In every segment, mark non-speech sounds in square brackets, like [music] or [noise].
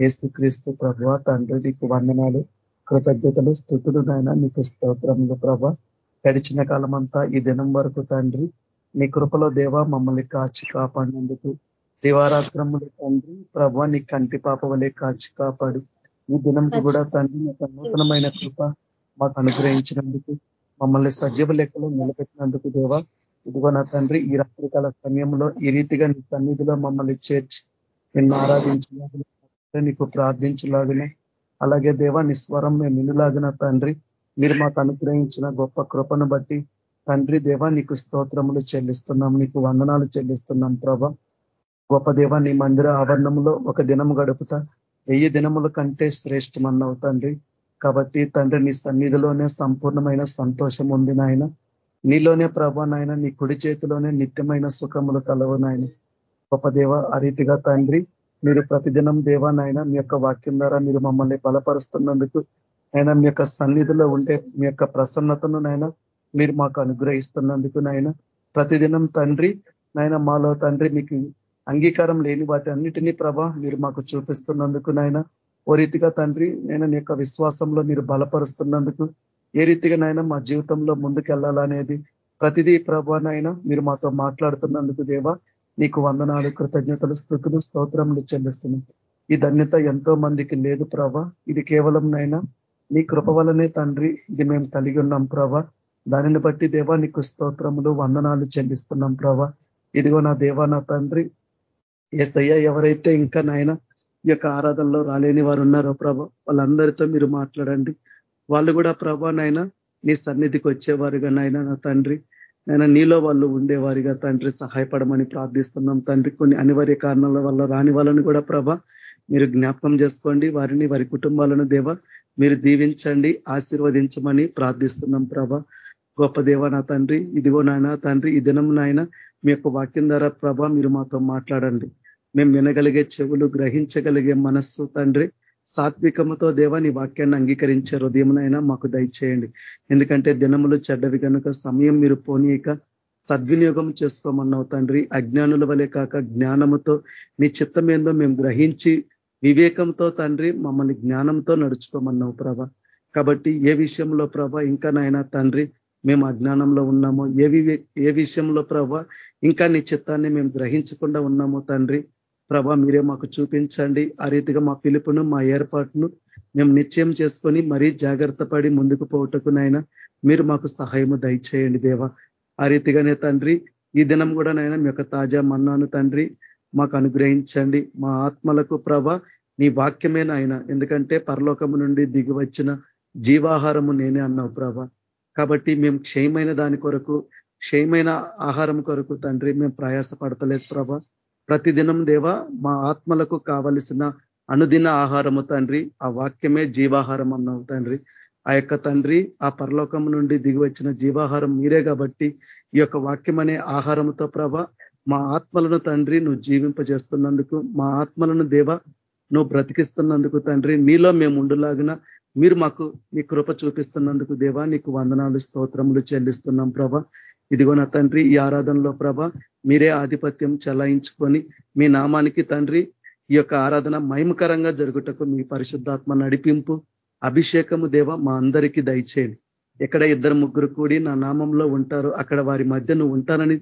యేసుక్రీస్తు ప్రభు తండ్రి నీకు వందనాలు కృతజ్ఞతలు స్థుతులు నాయన నీకు స్తోత్రములు ప్రభ. గడిచిన కాలం అంతా ఈ దినం వరకు తండ్రి నీ కృపలో దేవ మమ్మల్ని కాచి కాపాడినందుకు. దివారాత్రములు తండ్రి ప్రభ నీ కంటి పాప వలె కాచి కాపాడు. ఈ దినంకి కూడా తండ్రి నాకు నూతనమైన కృప మాకు అనుగ్రహించినందుకు మమ్మల్ని సజీవ లెక్కలో నిలబెట్టినందుకు దేవ. ఇదిగో నా తండ్రి ఈ రాత్రికాల సమయంలో ఈ రీతిగా నీ సన్నిధిలో మమ్మల్ని చేర్చి నిన్ను ఆరాధించినందుకు నీకు ప్రార్థించలాగిన అలాగే దేవా నీ స్వరం మేము వినులాగిన తండ్రి మీరు మాకు అనుగ్రహించిన గొప్ప కృపను బట్టి తండ్రి దేవా నీకు స్తోత్రములు చెల్లిస్తున్నాం నీకు వందనాలు చెల్లిస్తున్నాం ప్రభ. గొప్ప దేవ నీ మందిర ఆవరణంలో ఒక దినము గడుపుతా వెయ్యి దినముల కంటే శ్రేష్టమన్నావు తండ్రి. కాబట్టి తండ్రి నీ సన్నిధిలోనే సంపూర్ణమైన సంతోషం ఉంది నాయన. నీలోనే ప్రభా నాయన నీ కుడి చేతిలోనే నిత్యమైన సుఖములు కలవు నాయన. గొప్ప దేవ ఆ రీతిగా తండ్రి మీరు ప్రతిదినం దేవా మీ యొక్క వాక్యం ద్వారా మీరు మమ్మల్ని బలపరుస్తున్నందుకు అయినా మీ యొక్క సన్నిధిలో ఉండే మీ యొక్క ప్రసన్నతను నైనా మీరు మాకు అనుగ్రహిస్తున్నందుకు నాయన ప్రతిదినం తండ్రి నాయన మాలో తండ్రి మీకు అంగీకారం లేని వాటి అన్నిటినీ ప్రభా మీరు మాకు చూపిస్తున్నందుకు నాయన ఓ రీతిగా తండ్రి నేను నీ యొక్క విశ్వాసంలో మీరు బలపరుస్తున్నందుకు ఏ రీతిగా నాయన మా జీవితంలో ముందుకెళ్ళాలనేది ప్రతిదీ ప్రభానైనా మీరు మాతో మాట్లాడుతున్నందుకు దేవా నీకు వందనాలు కృతజ్ఞతలు స్థుతులు స్తోత్రములు చెల్లిస్తున్నాం. ఈ ధన్యత ఎంతో మందికి లేదు ప్రభా. ఇది కేవలం నైనా నీ కృప వలనే తండ్రి ఇది మేము కలిగి ఉన్నాం ప్రభా. దానిని బట్టి దేవా నీకు స్తోత్రములు వందనాలు చెల్లిస్తున్నాం ప్రభా. ఇదిగో నా దేవా నా తండ్రి. ఏసయ్య ఎవరైతే ఇంకా నాయన ఈ యొక్క ఆరాధనలో రాలేని వారు ఉన్నారో ప్రభ వాళ్ళందరితో మీరు మాట్లాడండి. వాళ్ళు కూడా ప్రభా నాయన నీ సన్నిధికి వచ్చేవారుగా నాయన నా తండ్రి. ఆయన నీలో వాళ్ళు ఉండేవారిగా తండ్రి సహాయపడమని ప్రార్థిస్తున్నాం. తండ్రి కొన్ని అనివార్య కారణాల వల్ల రాని వాళ్ళని కూడా ప్రభ మీరు జ్ఞాపకం చేసుకోండి. వారిని వారి కుటుంబాలను దేవ మీరు దీవించండి ఆశీర్వదించమని ప్రార్థిస్తున్నాం ప్రభ. గొప్ప దేవ నా తండ్రి ఇదిగో నాయన తండ్రి ఈ దినం నాయన మీ యొక్క వాక్యం ద్వారా ప్రభ మీరు మాతో మాట్లాడండి. మేము వినగలిగే చెవులు గ్రహించగలిగే మనస్సు తండ్రి సాత్వికముతో దేవా నీ వాక్యాన్ని అంగీకరించే హృదయమునైనా మాకు దయచేయండి. ఎందుకంటే దినములు చెడ్డవి కనుక సమయం మీరు పోనీయక సద్వినియోగం చేసుకోమన్నావు తండ్రి. అజ్ఞానుల వలె కాక జ్ఞానముతో నీ చిత్తం ఏందో మేము గ్రహించి వివేకంతో తండ్రి మమ్మల్ని జ్ఞానంతో నడుచుకోమన్నావు ప్రభ. కాబట్టి ఏ విషయంలో ప్రభ ఇంకా నాయన తండ్రి మేము అజ్ఞానంలో ఉన్నామో ఏ ఏ విషయంలో ప్రభ ఇంకా నీ చిత్తాన్ని మేము గ్రహించకుండా ఉన్నామో తండ్రి ప్రభా మీరే మాకు చూపించండి. ఆ రీతిగా మా పిలుపును మా ఏర్పాటును మేము నిశ్చయం చేసుకొని మరీ జాగ్రత్త పడి ముందుకు పోవటకునైనా మీరు మాకు సహాయము దయచేయండి దేవ. ఆ రీతిగానే తండ్రి ఈ దినం కూడా నైనా మీ యొక్క తాజా మన్నాను తండ్రి మాకు అనుగ్రహించండి. మా ఆత్మలకు ప్రభ నీ వాక్యమే నాయన. ఎందుకంటే పరలోకము నుండి దిగి వచ్చిన జీవాహారము నేనే అన్నావు ప్రభ. కాబట్టి మేము క్షయమైన దాని కొరకు క్షయమైన ఆహారం కొరకు తండ్రి మేము ప్రయాస పడతలేదు ప్రభ. ప్రతిదినం దేవా మా ఆత్మలకు కావలసిన అనుదిన ఆహారము తండ్రి ఆ వాక్యమే జీవాహారం అన్నావు తండ్రి. ఆ యొక్క తండ్రి ఆ పరలోకం నుండి దిగివచ్చిన జీవాహారం మీరే కాబట్టి ఈ యొక్క వాక్యం అనే ఆహారంతో ప్రభ మా ఆత్మలను తండ్రి నువ్వు జీవింపజేస్తున్నందుకు మా ఆత్మలను దేవ నువ్వు బ్రతికిస్తున్నందుకు తండ్రి నీలో మేము ఉండులాగిన మీరు మాకు మీ కృప చూపిస్తున్నందుకు దేవా నీకు వందనాలు స్తోత్రములు చెల్లిస్తున్నాం ప్రభ. ఇదిగో నా తండ్రి ఈ ఆరాధనలో ప్రభ మీరే ఆధిపత్యం చలాయించుకొని మీ నామానికి తండ్రి ఈ యొక్క ఆరాధన మహిమకరంగా జరుగుటకు మీ పరిశుద్ధాత్మ నడిపింపు అభిషేకము దేవ మా అందరికీ దయచేయండి. ఎక్కడ ఇద్దరు ముగ్గురు కూడి నా నామంలో ఉంటారో అక్కడ వారి మధ్య నువ్వు ఉంటానని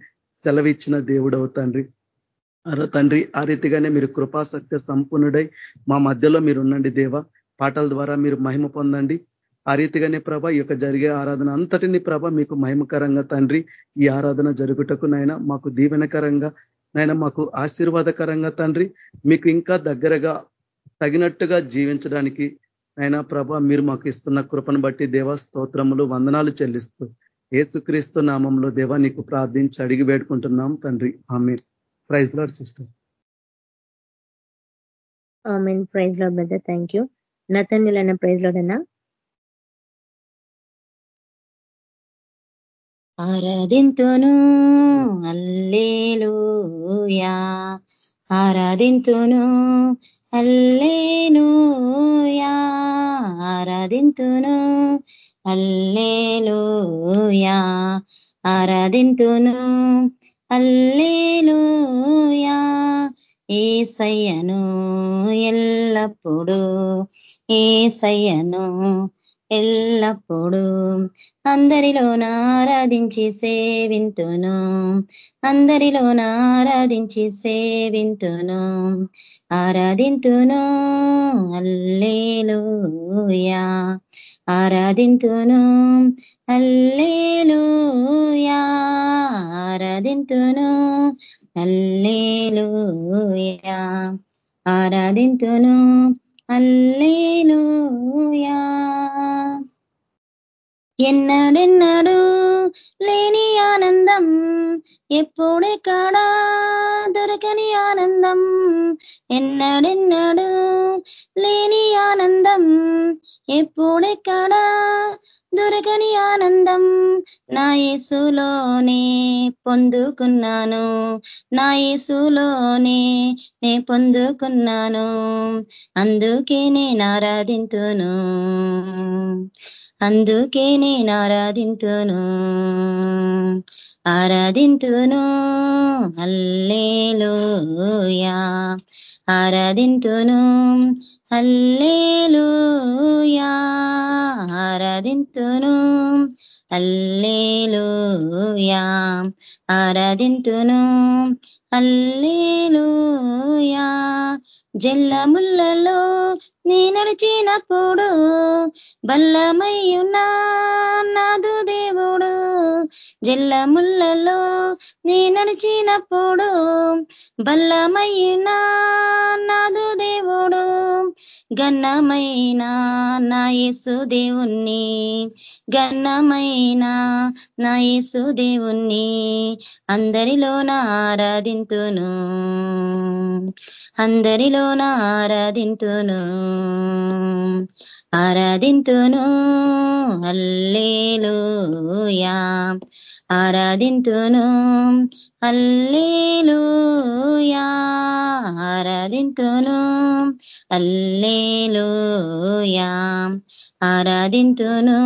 సెలవిచ్చిన దేవుడవు తండ్రి. తండ్రి ఆ రీతిగానే మీరు కృపాసక్త సంపూర్ణుడై మా మధ్యలో మీరు ఉండండి దేవ. పాటల ద్వారా మీరు మహిమ పొందండి. ఆ రీతిగానే ప్రభ ఈ యొక్క జరిగే ఆరాధన అంతటిని ప్రభ మీకు మహిమకరంగా తండ్రి ఈ ఆరాధన జరుగుటకు నాయన మాకు దీవెనకరంగా నాయన మాకు ఆశీర్వాదకరంగా తండ్రి మీకు ఇంకా దగ్గరగా తగినట్టుగా జీవించడానికి అయినా ప్రభ మీరు మాకు ఇస్తున్న కృపను బట్టి దేవ స్తోత్రములు వందనాలు చెల్లిస్తూ ఏసుక్రీస్తు నామంలో దేవ నీకు ప్రార్థించి అడిగి వేడుకుంటున్నాం తండ్రి. ఆమె ప్రైజ్ లాడ్ సిస్టర్. ప్రైజ్లో బ్రదర్. థ్యాంక్ యూ నతన్యులైన ప్రైజ్ లోడన్నా ఆరాధింతును అల్లేలుయా. ఆరాధింతును అల్లేలుయా. ఆరాధింతును అల్లేలుయా. ఆరాధింతును అల్లేలుయా. ఏసయ్యను ఎల్లప్పుడూ ఏసయ్యను ఎల్లప్పుడూ అందరిలో ఆరాధించి సేవింతును. అందరిలో ఆరాధించి సేవింతును. ఆరాధింతును. అల్లేలుయా ఆరాధింతును. అల్లేలుయా ఆరాధింతును. అల్లేలుయా ఆరాధింతును. అల్లేలుయా ఎన్నడెన్నడు లేని ఆనందం ఎప్పుడెక్కడా దొరకని ఆనందం. ఎన్నడెన్నడు లేని ఆనందం ఎప్పుడెక్కడా దొరకని ఆనందం. నా యేసులోనే పొందుకున్నాను నా యేసులోనే నే పొందుకున్నాను. అందుకే నేను ఆరాధింతును. అందుకే నేను ఆరాధింతును. ఆరాధింతును. అల్లేలుయా ఆరాధింతును. అల్లేలుయా ఆరాధింతును. అల్లేలుయా ఆరాధింతును. అల్లేలుయా జల్లముల్లలో నీ నడిచినప్పుడు బల్లమయ్యున్నా నాదు దేవుడు. జల్లముల్లలో నీ నడిచినప్పుడు బల్లమయ్యున్నా నాదు దేవుడు. గన్నమైన నా యేసు దేవుణ్ణి. గన్నమైన నా యేసు దేవుణ్ణి. అందరిలోన ఆరాధింతును అందరిలోన ఆరాధింతును ఆరాధింతును. అల్లేలుయా ఆరాధింతును. అల్లేలుయా ఆరాధింతును. అల్లేలుయా ఆరాధింతును.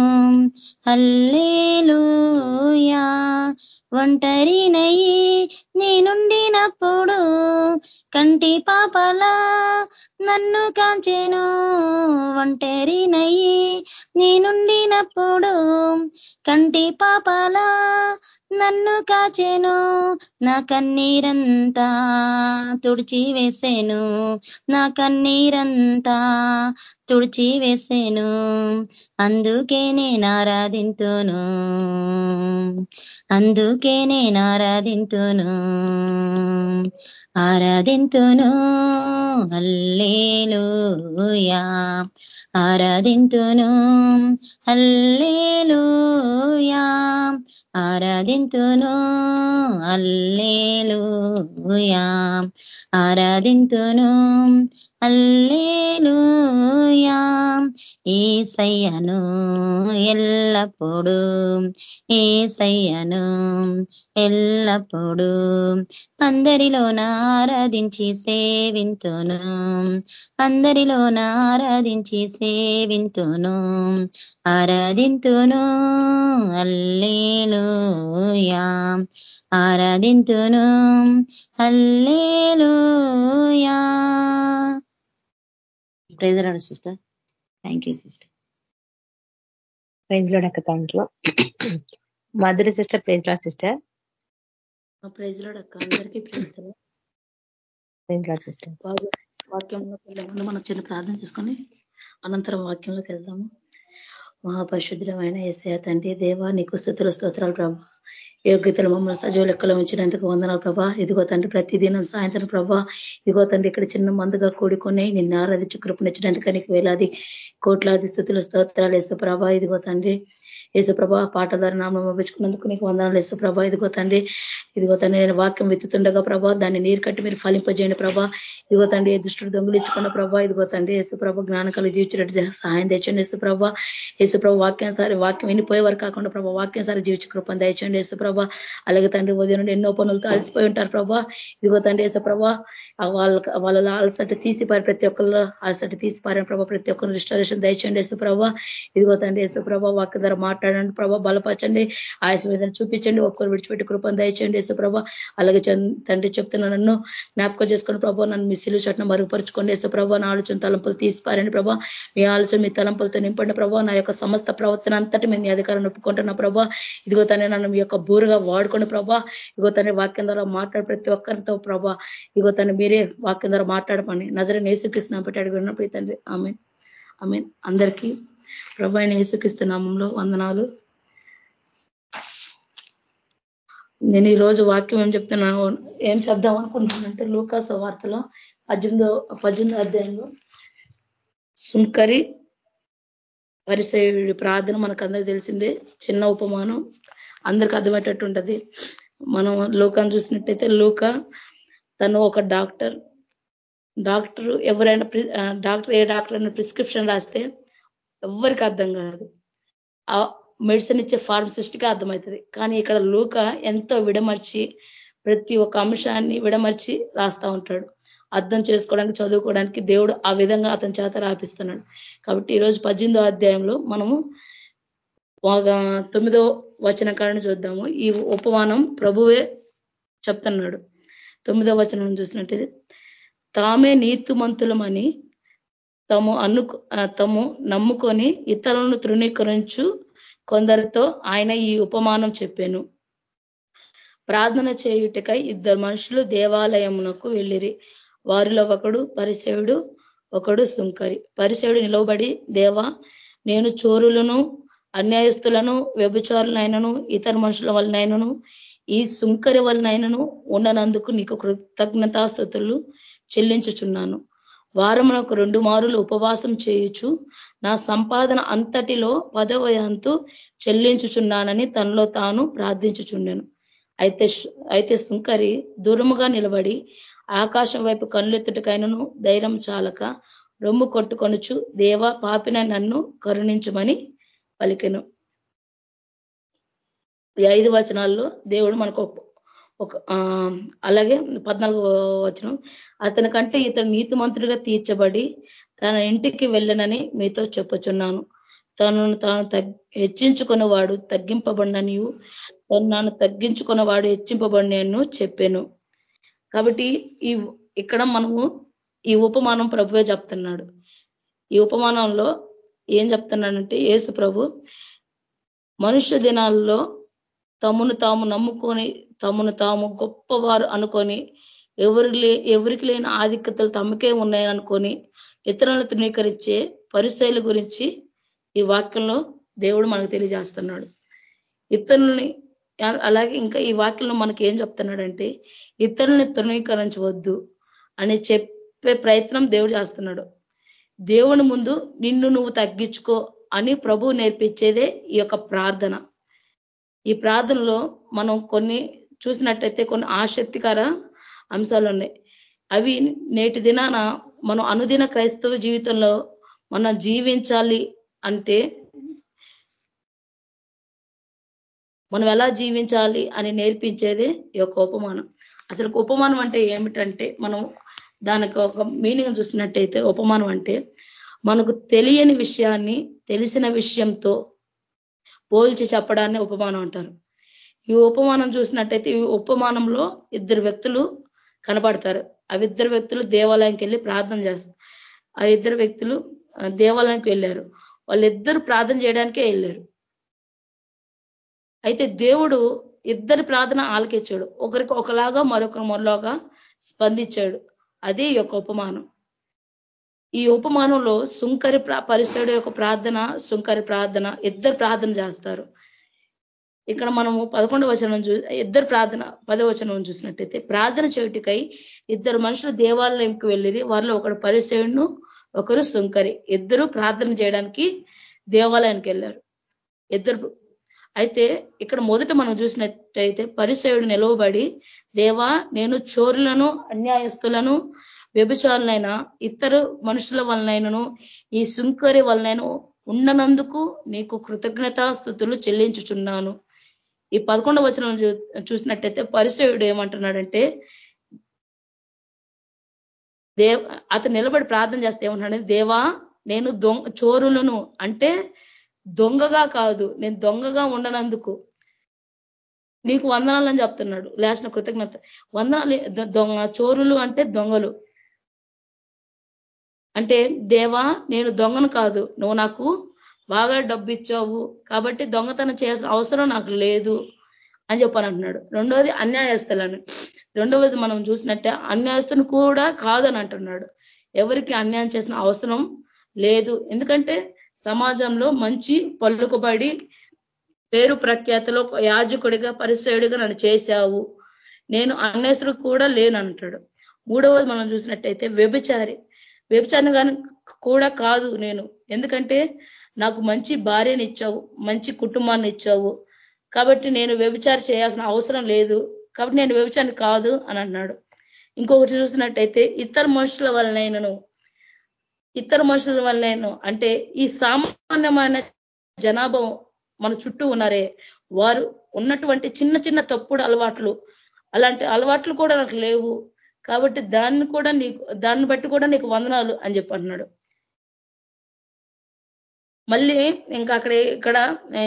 అల్లేలుయా ఒంటరినయి నేనుండినప్పుడు కంటి పాపలా నన్ను కాంచెను. ఒంటరినయి నేనుండినప్పుడు కంటి పాపలా నన్ను కాచెను. నా కన్నీరంతా తుడిచి వేసేను నా కన్నీరంతా తుడిచి వేసేను అందుకే నేను ఆరాధింతును. అందుకే నేను ఆరాధింతును. ఆరాధింతును అల్లేలుయా ఆరాధింతును అల్లేలుయా ఆరాధింతును అల్లేలుయా ఆరాధింతును అల్లేలుయా ఏసయ్యను ఎల్లప్పుడు ఏసయ్యను ఎల్లప్పుడు. అందరిలోనా ఆరాధించి సేవింతును. అందరిలో ఆరాధించి సేవింతును. ఆరాధింతును. అల్లేలుయా ఆరాధింతును. అల్లేలుయా praise sister thank you sister praise Lord అక్క thank you Madhura sister praise Lord sister praise Lord అక్క. అందరికీ ప్రైజ్ ప్రైజ్ సిస్టర్ వాక్యంలోకి వెళ్ళే మనం చిన్న ప్రార్థన చేసుకొని అనంతరం వాక్యంలోకి వెళ్దాము. మహాపరిశుద్ధమైన ఏసయ తండ్రి దేవా నీకు స్థుతుల స్తోత్రాలు ప్రభా. యోగ్యతలు మమ్మల్ని సజీవ లెక్కలో ఉంచినందుకు వందనాలు ప్రభా. ఇదిగో తండ్రి ప్రతిదినం సాయంత్రం ప్రభా ఇదిగో తండ్రి ఇక్కడ చిన్న మందుగా కూడుకొని నిన్న ఆరాధించి కృపనిచ్చినందుకు నీకు వేలాది కోట్లాది స్థుతుల స్తోత్రాలు వేసే ప్రభా. ఇదిగో తండ్రి యేసుప్రభ పాట ద్వారా నామం పంపించుకున్నందుకు నీకు వందనాలు. యేసుప్రభ ఇదిగో తండ్రి ఇదిగో తండ్రి నేను వాక్యం విత్తుతుండగా ప్రభా దాన్ని నీరు కట్టి మీరు ఫలింపజేయండి ప్రభా. ఇదిగో తండ్రి దుష్టుడు దొంగిలించుకున్న ప్రభా ఇదిగో తండ్రి యేసుప్రభ జ్ఞానకాలు జీవించినట్టు సహాయం తెచ్చండి యేసుప్రభ. యేసుప్రభ వాక్యం సారి వాక్యం వినిపోయే వరకు కాకుండా ప్రభా వాక్యం సారి జీవించి కృపను దయచండి యేసుప్రభ. అలాగే తండ్రి ఉదయం నుండి ఎన్నో పనులతో అలసిపోయి ఉంటారు ప్రభా. ఇదిగో తండ్రి యేసుప్రభ వాళ్ళ వాళ్ళ అలసట తీసిపారి ప్రతి ఒక్కళ్ళు అలసట తీసిపారని ప్రభా ప్రతి ఒక్కరు రిస్టరేషన్ దయచండి యేసుప్రభ. ఇదిగో తండ్రి యేసుప్రభ వాక్య ద్వారా మాట మాట్లాడండి ప్రభా. బలపరచండి. ఆయాస మీద చూపించండి. ఒక్కరు విడిచిపెట్టి కృపను దయచేయండి వేసు ప్రభా అలాగే తండ్రి చెప్తున్నా నన్ను జ్ఞాపకం చేసుకుని ప్రభావ నన్ను మిస్సులు చట్టం మరుగుపరుచుకోండి వేసు ప్రభా నా ఆలోచన తలంపులు తీసిపారండి ప్రభా. మీ ఆలోచన మీ తలంపులతో నింపండి ప్రభా. నా యొక్క సమస్త ప్రవర్తన అంతటి మీ అధికారం ఒప్పుకుంటున్నా ప్రభా. ఇదిగో తనే నన్ను మీ యొక్క బూరుగా వాడుకోండి ప్రభా. ఇదిగో తన వాక్యం ద్వారా మాట్లాడు ప్రతి ఒక్కరితో ప్రభా. ఇదిగో తను మీరే వాక్యం ద్వారా మాట్లాడమని నజర నేసుకృష్ణ పెట్టి అడిగినప్పుడు తండ్రి. ఆమె ఆమె అందరికీ ప్రభా యేసుక్రీస్తు నామంలో వందనాలు. నేను ఈ రోజు వాక్యం ఏం చెప్తున్నాను ఏం చెప్దాం అనుకుంటున్నానంటే లూకాస వార్తలో పద్దెనిమిదో పద్దెనిమిదో అధ్యాయంలో సుంకరి పరిసయుడి ప్రార్థన మనకు అందరికి తెలిసిందే చిన్న ఉపమానం అందరికి అర్థమయ్యేటట్టు ఉంటుంది. మనం లోకాన్ని చూసినట్టయితే లోక తను ఒక డాక్టర్ డాక్టర్ ఎవరైనా డాక్టర్ ఏ డాక్టర్ అయినా ప్రిస్క్రిప్షన్ రాస్తే ఎవరికి అర్థం కాదు. ఆ మెడిసిన్ ఇచ్చే ఫార్మసిస్ట్కి అర్థమవుతుంది. కానీ ఇక్కడ లూక ఎంతో విడమర్చి ప్రతి ఒక్క అంశాన్ని విడమర్చి రాస్తా ఉంటాడు. అర్థం చేసుకోవడానికి చదువుకోవడానికి దేవుడు ఆ విధంగా అతని చేత రాపిస్తున్నాడు. కాబట్టి ఈరోజు పద్దెనిమిదో అధ్యాయంలో మనము తొమ్మిదో వచన కాడని చూద్దాము. ఈ ఉపమానం ప్రభువే చెప్తున్నాడు. తొమ్మిదో వచనం చూసినట్టయితే తామే నీతిమంతులమని తము అను తము నమ్ముకొని ఇతరులను తృణీకరించు కొందరితో ఆయన ఈ ఉపమానం చెప్పాను. ప్రార్థన చేయుటకై ఇద్దరు మనుషులు దేవాలయమునకు వెళ్ళిరి. వారిలో ఒకడు పరిసేవుడు ఒకడు సుంకరి. పరిసేవుడు నిలవబడి దేవా నేను చోరులను అన్యాయస్తులను వ్యభిచారులైనను ఇతర మనుషుల వలనైనను ఈ సుంకరి వలనైనను ఉండనందుకు నీకు కృతజ్ఞతాస్థుతులు చెల్లించుచున్నాను. వారమునకు రెండు మారులు ఉపవాసం చేయుచు నా సంపాదన అంతటిలో పదవయంతు చెల్లించుచున్నానని తనలో తాను ప్రార్థించుచుండెను. అయితే అయితే సుంకరి దూరముగా నిలబడి ఆకాశం వైపు కన్నులెత్తుటకైనను ధైర్యం చాలక రొమ్ము కొట్టుకొనుచు దేవ పాపిన నన్ను కరుణించమని పలికెను. ఈ ఐదు వచనాల్లో దేవుడు మనకు ఒక అలాగే పద్నాలుగు వచనం. అతని కంటే ఇతడు నీతిమంతుడిగా తీర్చబడి తన ఇంటికి వెళ్ళనని మీతో చెప్పుచున్నాను. తనను తాను హెచ్చించుకున్నవాడు తగ్గింపబడిననియు తను నన్ను తగ్గించుకున్నవాడు హెచ్చింపబడినను చెప్పాను. కాబట్టి ఈ ఇక్కడ మనము ఈ ఉపమానం ప్రభువే చెప్తున్నాడు. ఈ ఉపమానంలో ఏం చెప్తున్నాడంటే ఏసు ప్రభు మనుష్య దినాల్లో తమను తాము నమ్ముకొని తమను తాము గొప్పవారు అనుకొని ఎవరి ఎవరికి లేని ఆధిక్యతలు తమకే ఉన్నాయని అనుకొని ఇతరులను తృణీకరించే పరిస్థితుల గురించి ఈ వాక్యంలో దేవుడు మనకు తెలియజేస్తున్నాడు. ఇతరులని అలాగే ఇంకా ఈ వాక్యంలో మనకి ఏం చెప్తున్నాడంటే ఇతరులని తృణీకరించవద్దు అని చెప్పే ప్రయత్నం దేవుడు చేస్తున్నాడు. దేవుని ముందు నిన్ను నువ్వు తగ్గించుకో అని ప్రభు నేర్పించేదే ఈ యొక్క ప్రార్థన. ఈ ప్రార్థనలో మనం కొన్ని చూసినట్టయితే కొన్ని ఆసక్తికర అంశాలు ఉన్నాయి. అవి నేటి దినాన మనం అనుదిన క్రైస్తవ జీవితంలో మనం జీవించాలి అంటే మనం ఎలా జీవించాలి అని నేర్పించేదే ఈ యొక్క ఉపమానం. అసలు ఉపమానం అంటే ఏమిటంటే మనం దానికి ఒక మీనింగ్ చూసినట్టయితే ఉపమానం అంటే మనకు తెలియని విషయాన్ని తెలిసిన విషయంతో పోల్చి చెప్పడాన్ని ఉపమానం అంటారు. ఈ ఉపమానం చూసినట్టయితే ఈ ఉపమానంలో ఇద్దరు వ్యక్తులు కనబడతారు ఆ ఇద్దరు వ్యక్తులు దేవాలయంకి వెళ్ళి ప్రార్థన చేస్తారు ఆ ఇద్దరు వ్యక్తులు దేవాలయానికి వెళ్ళారు. వాళ్ళిద్దరు ప్రార్థన చేయడానికే వెళ్ళారు. అయితే దేవుడు ఇద్దరి ప్రార్థన ఆలకించాడు. ఒకరికి ఒకలాగా మరొకరు మరోలాగా స్పందించాడు. అదే ఈ యొక్క ఉపమానం. ఈ ఉపమానంలో సుంకరి పరిసరుడు యొక్క ప్రార్థన సుంకరి ప్రార్థన ఇద్దరు ప్రార్థన చేస్తారు. ఇక్కడ మనము పదకొండు వచనం చూ ఇద్దరు ప్రార్థన పదవచనం చూసినట్టయితే ప్రార్థన చేయుటికై ఇద్దరు మనుషులు దేవాలయంకి వెళ్ళిరి వారిలో ఒకడు పరిసేయుడును ఒకరు సుంకరి. ఇద్దరు ప్రార్థన చేయడానికి దేవాలయానికి వెళ్ళారు. ఇద్దరు అయితే ఇక్కడ మొదట మనం చూసినట్టయితే పరిసేయుడు నిలవబడి దేవా నేను చోరులను అన్యాయస్తులను వ్యభిచారులైనా ఇతరు మనుషుల వలనైనను ఈ సుంకరి వలనైనా ఉండనందుకు నీకు కృతజ్ఞతాస్థుతులు చెల్లించుచున్నాను. ఈ పదకొండవ వచనం చూసినట్టయితే పరిచయుడు ఏమంటున్నాడంటే దేవ అతను నిలబడి ప్రార్థన చేస్తే ఏమంటున్నాడు దేవా నేను దొంగ చోరులను అంటే దొంగగా కాదు నేను దొంగగా ఉండనందుకు నీకు వందనాలని చెప్తున్నాడు. లేచిన కృతజ్ఞత వందనాలు దొంగ చోరులు అంటే దొంగలు. అంటే దేవా నేను దొంగను కాదు నువ్వు నాకు బాగా డబ్బు ఇచ్చావు కాబట్టి దొంగతనం చేయాల్సిన అవసరం నాకు లేదు అని చెప్పని అంటున్నాడు రెండవది అన్యాయస్తులను. రెండవది మనం చూసినట్టే అన్యాయస్తుని కూడా కాదని అంటున్నాడు. ఎవరికి అన్యాయం చేసిన అవసరం లేదు. ఎందుకంటే సమాజంలో మంచి పలుకుబడి పేరు ప్రఖ్యాతలో యాజకుడిగా పరిచయుడిగా నన్ను చేశావు. నేను అన్నేసుడు కూడా లేనంటాడు మూడవది మనం చూసినట్టయితే వ్యభిచారి. వ్యభిచారిని కానీ కూడా కాదు నేను. ఎందుకంటే నాకు మంచి భార్యని ఇచ్చావు మంచి కుటుంబాన్ని ఇచ్చావు. కాబట్టి నేను వ్యభిచార చేయాల్సిన అవసరం లేదు. కాబట్టి నేను వ్యభిచారిని కాదు అని అన్నాడు ఇంకొకటి చూసినట్టయితే ఇతర మనుషుల వలనైనను ఇతర మనుషుల వలనైనా అంటే ఈ సామాన్యమైన జనాభా మన చుట్టూ ఉన్నారే. వారు ఉన్నటువంటి చిన్న చిన్న తప్పుడు అలవాట్లు అలాంటి అలవాట్లు కూడా నాకు లేవు. కాబట్టి దాన్ని కూడా నీకు దాన్ని బట్టి కూడా నీకు వందనాలు అని చెప్పి అన్నాడు మళ్ళీ ఇంకా అక్కడ ఇక్కడ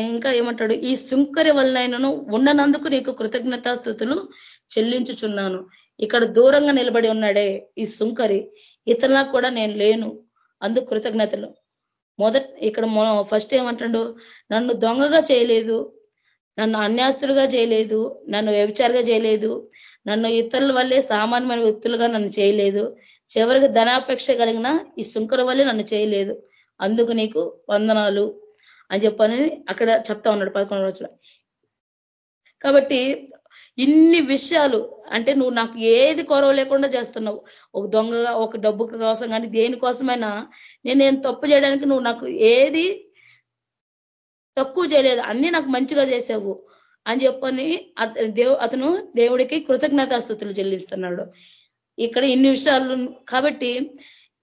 ఇంకా ఏమంటాడు ఈ సుంకరి వలనైనను ఉండనందుకు నీకు కృతజ్ఞతాస్థుతులు చెల్లించుచున్నాను. ఇక్కడ దూరంగా నిలబడి ఉన్నాడే ఈ సుంకరి ఇతరులా కూడా నేను లేను. అందుకు కృతజ్ఞతలు. మొదట ఇక్కడ ఫస్ట్ ఏమంటాడు నన్ను దొంగగా చేయలేదు. నన్ను అన్యాస్తులుగా చేయలేదు. నన్ను వ్యభిచారిగా చేయలేదు. నన్ను ఇతరుల వల్లే సామాన్యమైన వ్యక్తులుగా నన్ను చేయలేదు. చివరికి ధనాపేక్ష కలిగిన ఈ సుంకర వల్లే నన్ను చేయలేదు. అందుకు నీకు వందనాలు అని చెప్పని అక్కడ చెప్తా ఉన్నాడు పదకొండు రోజులు కాబట్టి ఇన్ని విషయాలు అంటే నువ్వు నాకు ఏది కొరవ లేకుండా చేస్తున్నావు. ఒక దొంగగా ఒక డబ్బు కోసం కానీ దేనికోసమైనా నేను నేను తప్పు చేయడానికి నువ్వు నాకు ఏది తక్కువ చేయలేదు అన్ని నాకు మంచిగా చేసావు అని చెప్పని దేవు అతను దేవుడికి కృతజ్ఞతాస్థుతులు చెల్లిస్తున్నాడు. ఇక్కడ ఇన్ని విషయాలు కాబట్టి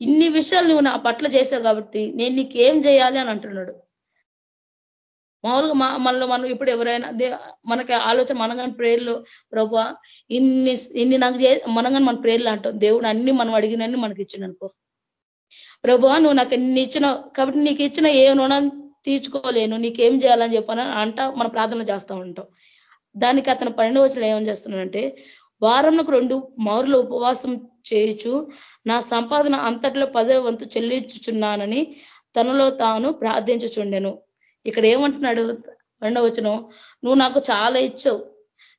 ఇన్ని విషయాలు నువ్వు నా పట్ల చేశావు కాబట్టి నేను నీకు ఏం చేయాలి అని అంటున్నాడు. మామూలుగా మనలో మనం ఇప్పుడు ఎవరైనా మనకి ఆలోచన మనగాని ప్రేర్లు ప్రభు ఇన్ని ఇన్ని నాకు చే మనగాని మన ప్రేర్లు అంటాం దేవుడు అన్ని మనం అడిగినన్ని మనకి ఇచ్చిన అనుకో. ప్రభు నువ్వు నాకు ఎన్ని ఇచ్చినావు కాబట్టి నీకు ఇచ్చిన ఏ రుణం తీర్చుకోలేను. నీకేం చేయాలని చెప్పాను అంట మన ప్రార్థన చేస్తూ ఉంటాం. దానికి అతను పన్నెండు వచ్చిన ఏమని చేస్తున్నాడంటే వారంలోకి రెండు మారులు ఉపవాసం చేయొచ్చు నా సంపాదన అంతట్లో పదో వంతు చెల్లించుచున్నానని తనలో తాను ప్రార్థించుచుండెను. ఇక్కడ ఏమంటున్నాడు రెండవచనం నువ్వు నాకు చాలా ఇచ్చావు.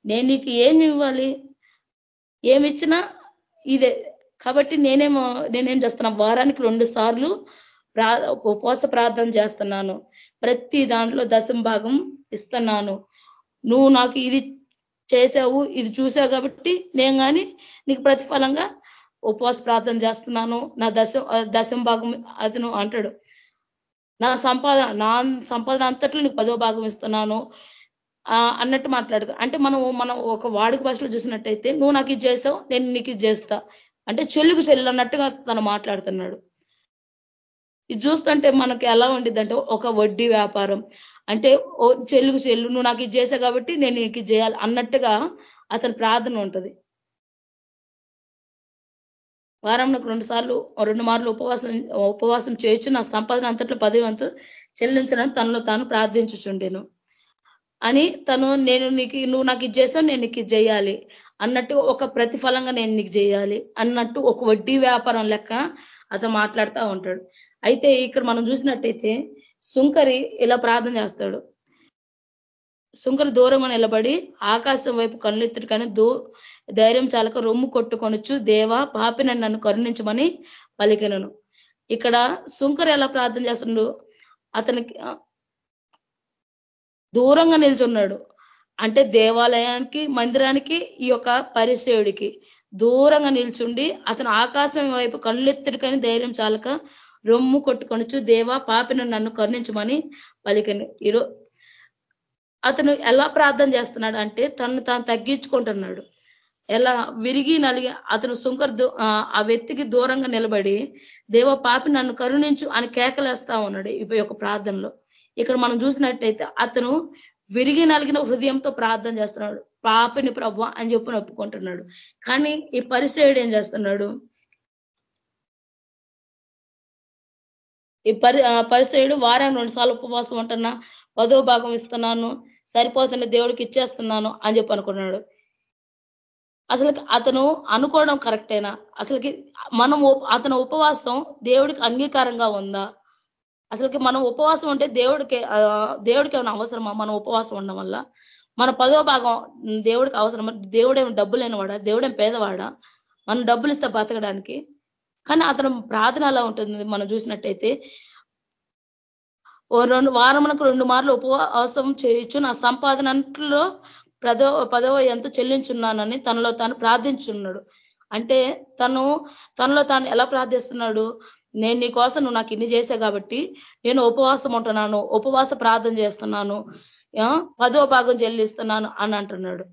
నేను నీకు ఏమి ఇవ్వాలి? ఏమి ఇచ్చినా ఇదే. కాబట్టి నేనేమో నేనేం చేస్తున్నా? వారానికి రెండు సార్లు ఉపవాస ప్రార్థన చేస్తున్నాను. ప్రతి దాంట్లో దశం భాగం ఇస్తున్నాను. నువ్వు నాకు ఇది చేసావు ఇది చూసావు కాబట్టి నేను కానీ నీకు ప్రతిఫలంగా ఉపవాస ప్రార్థన చేస్తున్నాను నా దశ దశం భాగం అతను అంటాడు. నా సంపాదన నా సంపాదన అంతట్లో నీకు పదో భాగం ఇస్తున్నాను అన్నట్టు మాట్లాడతా అంటే మనం మనం ఒక వాడుక భాషలో చూసినట్టయితే నువ్వు నాకు ఇది చేసావు నేను నీకు ఇది చేస్తా. అంటే చెల్లుకు చెల్లు అన్నట్టుగా తను మాట్లాడుతున్నాడు. ఇది చూస్తుంటే మనకి ఎలా ఉండిద్దంటే ఒక వడ్డీ వ్యాపారం. అంటే ఓ చెల్లుకు చెల్లు నువ్వు నాకు ఇది చేసా కాబట్టి నేను నీకు ఇది చేయాలి అన్నట్టుగా అతని ప్రార్థన ఉంటుంది. వారంలోకి రెండు సార్లు రెండు మార్లు ఉపవాసం ఉపవాసం చేయొచ్చు నా సంపాదన అంతట్లో పది వంతు చెల్లించడం తనలో తాను ప్రార్థించుచుండేను. అని తను నేను నీకు నువ్వు నాకు ఇది చేస్తావు నేను నీకు ఇది చేయాలి. అన్నట్టు ఒక ప్రతిఫలంగా నేను నీకు చేయాలి. అన్నట్టు ఒక వడ్డీ వ్యాపారం లెక్క అతను మాట్లాడుతూ ఉంటాడు. అయితే ఇక్కడ మనం చూసినట్టయితే సుంకరి ఇలా ప్రార్థన చేస్తాడు. సుంకరి దూరంగా నిలబడి ఆకాశం వైపు కళ్ళెత్తుడు కానీ దూ ధైర్యం చాలక రొమ్ము కొట్టుకొనొచ్చు. దేవా పాపిన నన్ను కరుణించమని పలికినను ఇక్కడ సుంకర్ ఎలా ప్రార్థన చేస్తుండు అతనికి దూరంగా నిల్చున్నాడు. అంటే దేవాలయానికి మందిరానికి ఈ యొక్క పరిచయుడికి దూరంగా నిల్చుండి అతను ఆకాశం వైపు కళ్ళెత్తుడు కానీ ధైర్యం చాలక రొమ్ము కొట్టుకొనొచ్చు. దేవా పాపిన నన్ను కరుణించమని పలికను. ఈరో అతను ఎలా ప్రార్థన చేస్తున్నాడు అంటే తను తాను తగ్గించుకుంటున్నాడు. ఎలా విరిగి నలిగి అతను సుంకర్ ఆ వ్యక్తికి దూరంగా నిలబడి దేవ పాపి నన్ను కరుణించు అని కేకలేస్తా ఉన్నాడు ఈ యొక్క ప్రార్థనలో. ఇక్కడ మనం చూసినట్టయితే అతను విరిగి నలిగిన హృదయంతో ప్రార్థన చేస్తున్నాడు. పాపిని ప్రభు అని చెప్పి ఒప్పుకుంటున్నాడు కానీ ఈ పరిచయుడు ఏం చేస్తున్నాడు? ఈ పరి పరిచయుడు వారానికి రెండు సార్లు ఉపవాసం ఉంటున్నా పదో భాగం ఇస్తున్నాను సరిపోతున్న దేవుడికి ఇచ్చేస్తున్నాను అని చెప్పి అనుకున్నాడు అసలు అతను అనుకోవడం కరెక్టేనా? అసలుకి మనం అతను ఉపవాసం దేవుడికి అంగీకారంగా ఉందా? అసలుకి మనం ఉపవాసం ఉంటే దేవుడికి దేవుడికి ఏమైనా అవసరమా? మనం ఉపవాసం ఉండడం వల్ల? మన పదో భాగం దేవుడికి అవసరం దేవుడేం డబ్బు లేనివాడా? దేవుడేం పేదవాడా? మనం డబ్బులు ఇస్తే బతకడానికి? కానీ అతను ప్రార్థన అలా ఉంటుంది మనం చూసినట్టయితే. ఓ రెండు వారమునకు రెండు మార్లు ఉపవాసం చేయొచ్చు నా సంపాదనలో పదో పదవ ఎంత చెల్లించున్నానని తనలో తాను ప్రార్థించున్నాడు. అంటే తను తనలో తాను ఎలా ప్రార్థిస్తున్నాడు? నేను నీ కోసం నువ్వు నాకు ఇన్ని చేసా కాబట్టి నేను ఉపవాసం ఉంటున్నాను ఉపవాస ప్రార్థన చేస్తున్నాను పదో భాగం చెల్లిస్తున్నాను అని అంటున్నాడు.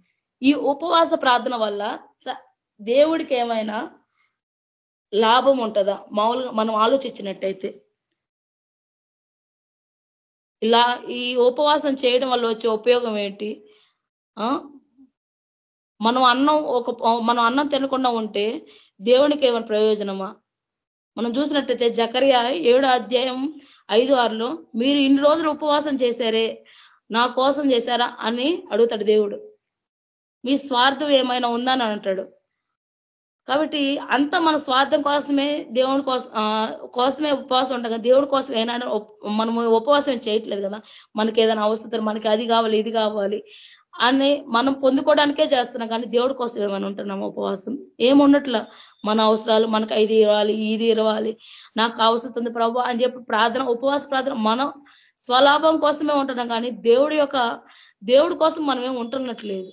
ఈ ఉపవాస ప్రార్థన వల్ల దేవుడికి ఏమైనా లాభం ఉంటుందా? మామూలుగా మనం ఆలోచించినట్టయితే. ఇలా ఈ ఉపవాసం చేయడం వల్ల వచ్చే ఉపయోగం ఏంటి? మనం అన్నం ఒక మనం అన్నం తినకుండా ఉంటే దేవునికి ఏమైనా ప్రయోజనమా? మనం చూసినట్టయితే జకర్యా ఏడు అధ్యాయం ఐదు ఆరులో మీరు ఇన్ని రోజులు ఉపవాసం చేశారే నా కోసం చేశారా అని అడుగుతాడు దేవుడు. మీ స్వార్థం ఏమైనా ఉందని అంటాడు. కాబట్టి అంత మన స్వార్థం కోసమే దేవుని కోసం కోసమే ఉపవాసం ఉంటాం కదా దేవుడి కోసం ఏమైనా మనము ఉపవాసం చేయట్లేదు కదా మనకి ఏదైనా అవసరం మనకి అది కావాలి ఇది కావాలి అని మనం పొందుకోవడానికే చేస్తున్నాం. కానీ దేవుడి కోసం ఏమైనా ఉంటున్నాం ఉపవాసం? ఏమున్నట్ల మన అవసరాలు మనకు ఇది ఇవ్వాలి ఇది ఇవ్వాలి నాకు అవసరం ప్రభు అని చెప్పి ప్రార్థన ఉపవాస ప్రార్థన మనం స్వలాభం కోసమే ఉంటున్నాం. కానీ దేవుడి యొక్క దేవుడి కోసం మనం ఏం ఉంటున్నట్లేదు.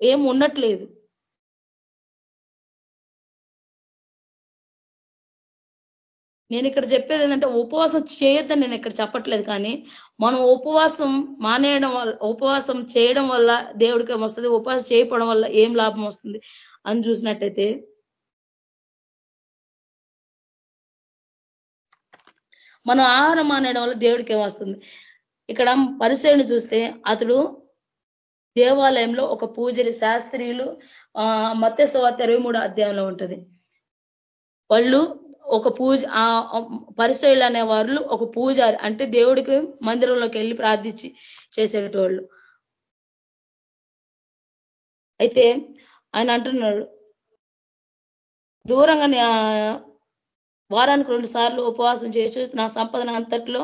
ఏం ఉండట్లేదు. నేను ఇక్కడ చెప్పేది ఏంటంటే ఉపవాసం చేయొద్దని నేను ఇక్కడ చెప్పట్లేదు కానీ మనం ఉపవాసం మానేయడం వల్ల ఉపవాసం చేయడం వల్ల దేవుడికి వస్తుంది? ఉపవాసం చేయకపోవడం వల్ల ఏం లాభం వస్తుంది? అని చూసినట్టయితే మనం ఆహారం మానేయడం వల్ల దేవుడికి ఏమొస్తుంది ఇక్కడ పరిశీలన చూస్తే అతడు దేవాలయంలో ఒక పూజరి శాస్త్రీయులు మత్స్యవార్త ఇరవై మూడు అధ్యాయంలో ఉంటది. వాళ్ళు ఒక పూజ పరిచయులు అనే వాళ్ళు ఒక పూజారి అంటే దేవుడికి మందిరంలోకి వెళ్ళి ప్రార్థించి చేసేటోళ్ళు. అయితే ఆయన అంటున్నాడు దూరంగా వారానికి రెండు సార్లు ఉపవాసం చేయొచ్చు. నా సంపాదన అంతట్లో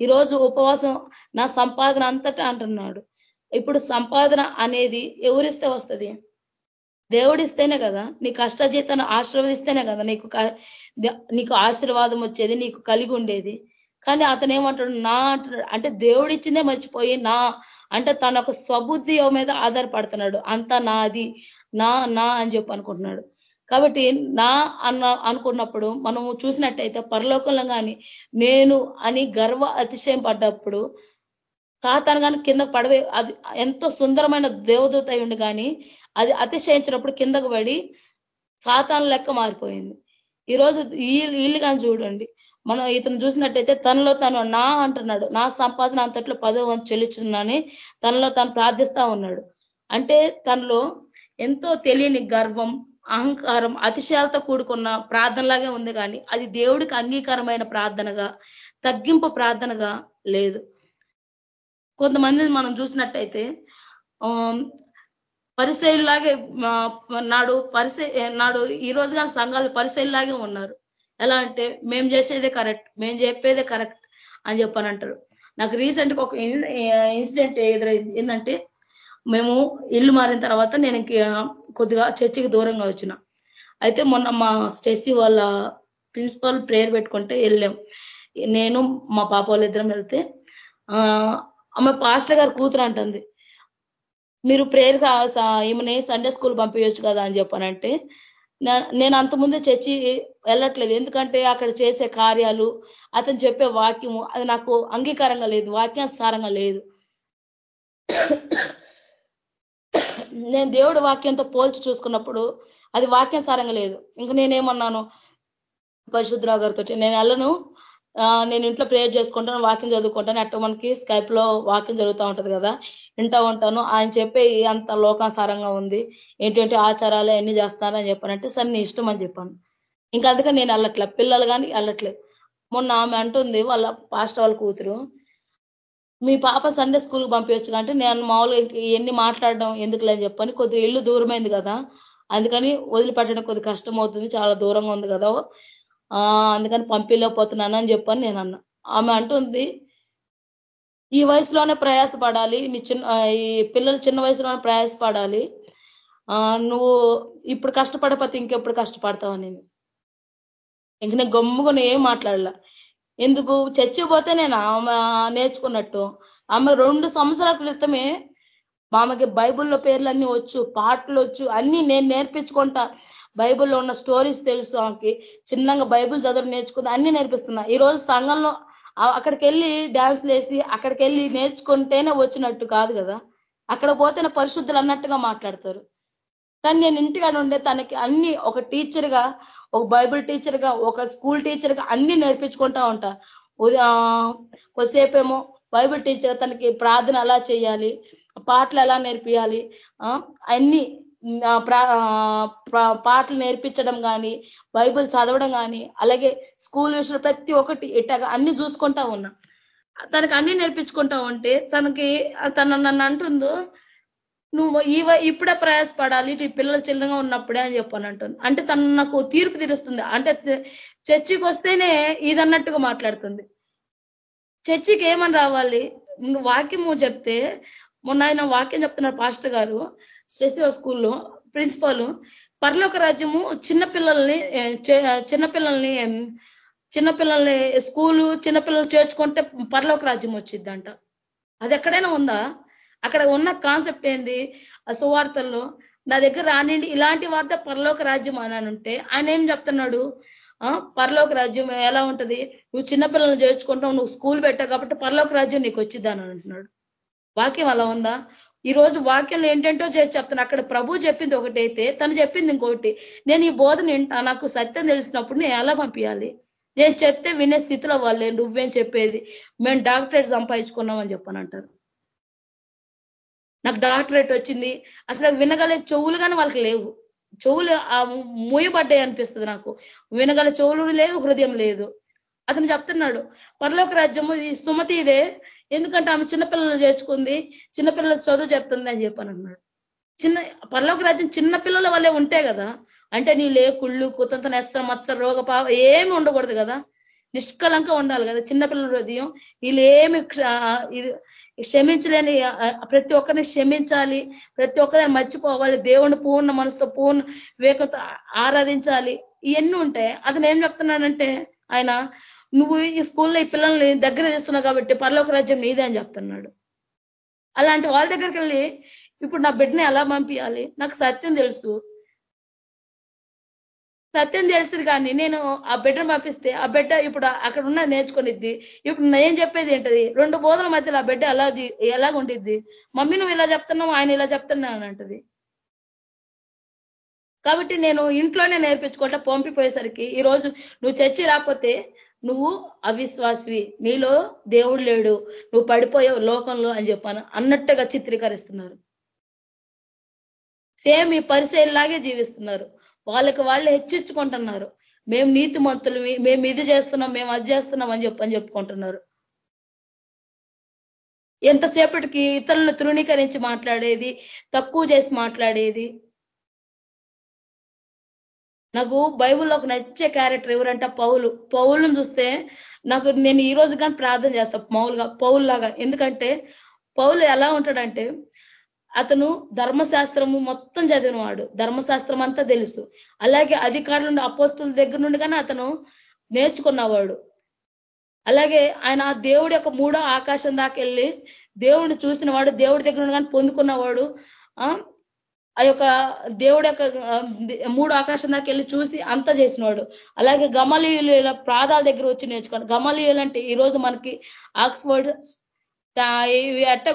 ఈరోజు ఉపవాసం నా సంపాదన అంతటా అంటున్నాడు. ఇప్పుడు సంపాదన అనేది ఎవరిస్తే వస్తుంది? దేవుడిస్తేనే కదా? నీ కష్టజీతాన్ని ఆశీర్వదిస్తేనే కదా నీకు నీకు ఆశీర్వాదం వచ్చేది నీకు కలిగి ఉండేది. కానీ అతను ఏమంటాడు నా అంటున్నాడు అంటే దేవుడిచ్చిందే మర్చిపోయి నా అంటే తన ఒక స్వబుద్ధి మీద ఆధారపడుతున్నాడు. అంతా నాది నా నా అని చెప్పి అనుకుంటున్నాడు. కాబట్టి నా అన్న అనుకున్నప్పుడు మనము చూసినట్టయితే పరలోకంలో కానీ నేను అని గర్వ అతిశయం పడ్డప్పుడు సాతాను కానీ కింద పడవే అది ఎంతో సుందరమైన దేవదూత ఉండి కానీ అది అతిశయించినప్పుడు కిందకు పడి సాతాను లెక్క మారిపోయింది. ఈరోజు ఈ వీళ్ళు కానీ చూడండి. మనం ఇతను చూసినట్టయితే తనలో తను నా అంటున్నాడు. నా సంపాదన అంతట్లో పదో వంతు చెల్లించున్నానని తనలో తను ప్రార్థిస్తా ఉన్నాడు. అంటే తనలో ఎంతో తెలియని గర్వం అహంకారం అతిశయాలతో కూడుకున్న ప్రార్థనలాగే ఉంది కానీ అది దేవుడికి అంగీకారమైన ప్రార్థనగా తగ్గింపు ప్రార్థనగా లేదు. కొంతమందిని మనం చూసినట్టయితే పరిశైలిలాగే నాడు పరిశై నాడు ఈ రోజుగా సంఘాలు పరిశైలిలాగే ఉన్నారు. ఎలా అంటే మేము చేసేదే కరెక్ట్ మేము చెప్పేదే కరెక్ట్ అని చెప్పని అంటారు. నాకు రీసెంట్గా ఒక ఇన్సిడెంట్ ఎదురైంది. ఏంటంటే మేము ఇల్లు మారిన తర్వాత నేను కొద్దిగా చర్చికి దూరంగా వచ్చిన. అయితే మొన్న మా స్టెసీ వాళ్ళ ప్రిన్సిపల్ ప్రేయర్ పెట్టుకుంటే వెళ్ళాం. నేను మా పాప వాళ్ళిద్దరం వెళ్తే ఆమె పాస్టర్ గారు కూతురు అంటుంది. మీరు ప్రేయర్ ఈమెని సండే స్కూల్ పంపించచ్చు కదా అని చెప్పానంటే నేను అంతకుముందే చర్చి వెళ్ళట్లేదు. ఎందుకంటే అక్కడ చేసే కార్యాలు అతను చెప్పే వాక్యము అది నాకు అంగీకారంగా లేదు వాక్యానుసారంగా లేదు. నేను దేవుడి వాక్యంతో పోల్చి చూసుకున్నప్పుడు అది వాక్యానుసారంగా లేదు. ఇంకా నేనేమన్నాను పరిశుద్ధరావు గారితో నేను వెళ్ళను నేను ఇంట్లో ప్రేయర్ చేసుకుంటాను వాక్యం చదువుకుంటాను అట్ట మనకి స్కైప్లో వాక్యం జరుగుతూ ఉంటది కదా వింటూ ఉంటాను. ఆయన చెప్పే అంత లోకాసారంగా ఉంది ఏంటంటే ఆచారాలు అన్ని చేస్తానని చెప్పానంటే సరే నీ ఇష్టం అని చెప్పాను. ఇంకా అందుకని నేను వెళ్ళట్లే పిల్లలు కానీ అల్లట్లేదు మొన్న ఆమె అంటుంది వాళ్ళ పాస్టర్ వాళ్ళ కూతురు మీ పాప సండే స్కూల్కి పంపించచ్చు అంటే నేను మామూలుగా ఎన్ని మాట్లాడడం ఎందుకు లేని చెప్పని కొద్దిగా ఇల్లు దూరమైంది కదా అందుకని వదిలిపెట్టడం కొద్ది కష్టం అవుతుంది చాలా దూరంగా ఉంది కదా అందుకని పంపించలేకపోతున్నాను అని చెప్పని నేను అన్నా. ఆమె అంటుంది ఈ వయసులోనే ప్రయాసపడాలి నీ చిన్న ఈ పిల్లలు చిన్న వయసులోనే ప్రయాసపడాలి. నువ్వు ఇప్పుడు కష్టపడకపోతే ఇంకెప్పుడు కష్టపడతావు? నేను ఇంక నేను గమ్ముకొని ఏం మాట్లాడలా. ఎందుకు? చచ్చిపోతే నేను ఆమె నేర్చుకున్నట్టు. ఆమె రెండు సంవత్సరాల క్రితమే ఆమెకి బైబుల్లో పేర్లన్నీ వచ్చు పాటలు వచ్చు అన్ని నేను నేర్పించుకుంటా. బైబుల్లో ఉన్న స్టోరీస్ తెలుసు ఆమెకి. చిన్నగా బైబుల్ చదువు నేర్చుకుంది అన్ని నేర్పిస్తున్నా. ఈ రోజు సంఘంలో అక్కడికి వెళ్ళి డ్యాన్స్లు వేసి అక్కడికి వెళ్ళి నేర్చుకుంటేనే వచ్చినట్టు కాదు కదా. అక్కడ పోతేనే పరిశుద్ధులు అన్నట్టుగా మాట్లాడతారు. కానీ నేను ఇంటికాడ ఉండే తనకి అన్ని ఒక టీచర్గా ఒక బైబిల్ టీచర్గా ఒక స్కూల్ టీచర్గా అన్ని నేర్పించుకుంటా ఉంటా. కొద్దిసేపేమో బైబిల్ టీచర్ తనకి ప్రార్థన ఎలా చేయాలి పాటలు ఎలా నేర్పియాలి అన్ని పాటలు నేర్పించడం కానీ బైబిల్ చదవడం కానీ అలాగే స్కూల్ విషయంలో ప్రతి ఒక్కటి ఇట్టగా అన్ని చూసుకుంటా ఉన్నా. తనకి అన్ని నేర్పించుకుంటా ఉంటే తనకి తన నన్ను అంటుందో నువ్వు ఇవ ఇప్పుడే ప్రయాసపడాలి ఇటు పిల్లలు చిన్నగా ఉన్నప్పుడే అని చెప్పాను అంటుంది. అంటే తను నాకు తీర్పు తీరుస్తుంది. అంటే చర్చికి వస్తేనే ఇదన్నట్టుగా మాట్లాడుతుంది. చర్చికి ఏమని రావాలి? వాక్యము చెప్తే మొన్న ఆయన వాక్యం చెప్తున్నారు పాస్టర్ గారు. శశివ స్కూల్లో ప్రిన్సిపాల్ పర్లోక రాజ్యము చిన్నపిల్లల్ని చిన్నపిల్లల్ని చిన్నపిల్లల్ని స్కూలు చిన్నపిల్లలు చేర్చుకుంటే పర్లోక రాజ్యం వచ్చిద్దంట. అది ఎక్కడైనా ఉందా? అక్కడ ఉన్న కాన్సెప్ట్ ఏంది? ఆ సువార్తల్లో నా దగ్గర రానిండి ఇలాంటి వార్త పరలోక రాజ్యం అని ఉంటే ఆయన ఏం చెప్తున్నాడు? పరలోక రాజ్యం ఎలా ఉంటది? నువ్వు చిన్నపిల్లలను చేర్చుకుంటావు నువ్వు స్కూల్ పెట్టావు కాబట్టి పరలోక రాజ్యం నీకు వచ్చిద్దాని అంటున్నాడు. వాక్యం అలా ఉందా? ఈ రోజు వాక్యంలో ఏంటంటో చేసి చెప్తాను అక్కడ ప్రభు చెప్పింది ఒకటైతే తను చెప్పింది ఇంకొకటి. నేను ఈ బోధన నాకు సత్యం తెలిసినప్పుడు నేను ఎలా పంపించాలి నేను చెప్తే వినే స్థితిలో వాళ్ళే నువ్వేం చెప్పేది? మేము డాక్టరేట్ సంపాదించుకున్నాం అని చెప్పని అంటారు నాకు డాక్టరేట్ వచ్చింది. అసలు వినగలే చెవులు కానీ వాళ్ళకి లేవు. చెవులు మూయబడ్డాయి అనిపిస్తుంది నాకు. వినగల చెవులు లేదు హృదయం లేదు. అతను చెప్తున్నాడు పరలోక రాజ్యము ఈ సుమతి ఇదే ఎందుకంటే ఆమె చిన్నపిల్లలు చేర్చుకుంది చిన్నపిల్లల చదువు చెప్తుంది అని చెప్పాను అన్నాడు. చిన్న పరలోక రాజ్యం చిన్న పిల్లల వల్లే ఉంటే కదా అంటే నీ లే కుళ్ళు కుతంత నెస్త మత్స రోగ పాప ఏమి ఉండకూడదు కదా. నిష్కలంక ఉండాలి కదా చిన్నపిల్లల హృదయం. వీళ్ళు ఏమి క్షమించలేని ప్రతి ఒక్కరిని క్షమించాలి. ప్రతి ఒక్కరిని మర్చిపోవాలి. దేవుని పూర్ణ మనసుతో పూర్ణ వివేకంతో ఆరాధించాలి. ఇవన్నీ ఉంటాయి అతను ఏం చెప్తున్నాడంటే ఆయన నువ్వు ఈ స్కూల్లో ఈ పిల్లల్ని దగ్గర చేస్తున్నావు కాబట్టి పరలోక రాజ్యం నీదే అని చెప్తున్నాడు. అలాంటి వాళ్ళ దగ్గరికి వెళ్ళి ఇప్పుడు నా బిడ్డని ఎలా పంపించాలి నాకు సత్యం తెలుసు. సత్యం తెలుస్తుంది కానీ నేను ఆ బిడ్డను పంపిస్తే ఆ బిడ్డ ఇప్పుడు అక్కడ ఉన్న నేర్చుకునిద్ది. ఇప్పుడు నేను చెప్పేది ఏంటది? రెండు బోధల మధ్యలో ఆ బిడ్డ ఎలా ఎలా ఉండిద్ది? మమ్మీ నువ్వు ఇలా చెప్తున్నావు ఆయన ఇలా చెప్తున్నావు అని అంటది. కాబట్టి నేను ఇంట్లోనే నేర్పించుకుంటా పంపిపోయేసరికి ఈరోజు నువ్వు చర్చి రాకపోతే నువ్వు అవిశ్వాసివి. నీలో దేవుడు లేడు. నువ్వు పడిపోయావు లోకంలో అని చెప్పాను. అన్నట్టుగా చిత్రీకరిస్తున్నారు. సేమ్ ఈ పరిశీలిలాగే జీవిస్తున్నారు. వాళ్ళకి వాళ్ళు హెచ్చించుకుంటున్నారు మేము నీతి మంతులు మేము ఇది చేస్తున్నాం మేము అది చేస్తున్నాం అని చెప్పని చెప్పుకుంటున్నారు. ఎంతసేపటికి ఇతరులను తృణీకరించి మాట్లాడేది తక్కువ చేసి మాట్లాడేది నాకు బైబుల్లో ఒక నచ్చే క్యారెక్టర్ ఎవరంటే పౌలు. పౌలను చూస్తే నాకు నేను ఈ రోజు కానీ ప్రార్థన చేస్తా మామూలుగా పౌల్లాగా. ఎందుకంటే పౌలు ఎలా ఉంటాడంటే అతను ధర్మశాస్త్రము మొత్తం చదివినవాడు. ధర్మశాస్త్రం అంతా తెలుసు. అలాగే అధికారుల నుండి అపోస్తుల దగ్గర నుండి కానీ అతను నేర్చుకున్నవాడు. అలాగే ఆయన దేవుడి యొక్క మూడో ఆకాశం దాకా వెళ్ళి దేవుడిని చూసినవాడు దేవుడి దగ్గర నుండి కానీ పొందుకున్నవాడు. ఆ యొక్క దేవుడు యొక్క మూడు ఆకాశం దాకా వెళ్ళి చూసి అంత చేసినవాడు అలాగే గమలీయుల ప్రాధాల దగ్గర వచ్చి నేర్చుకోండి గమలీయులు అంటే ఈరోజు మనకి ఆక్స్ఫర్డ్ అట్ట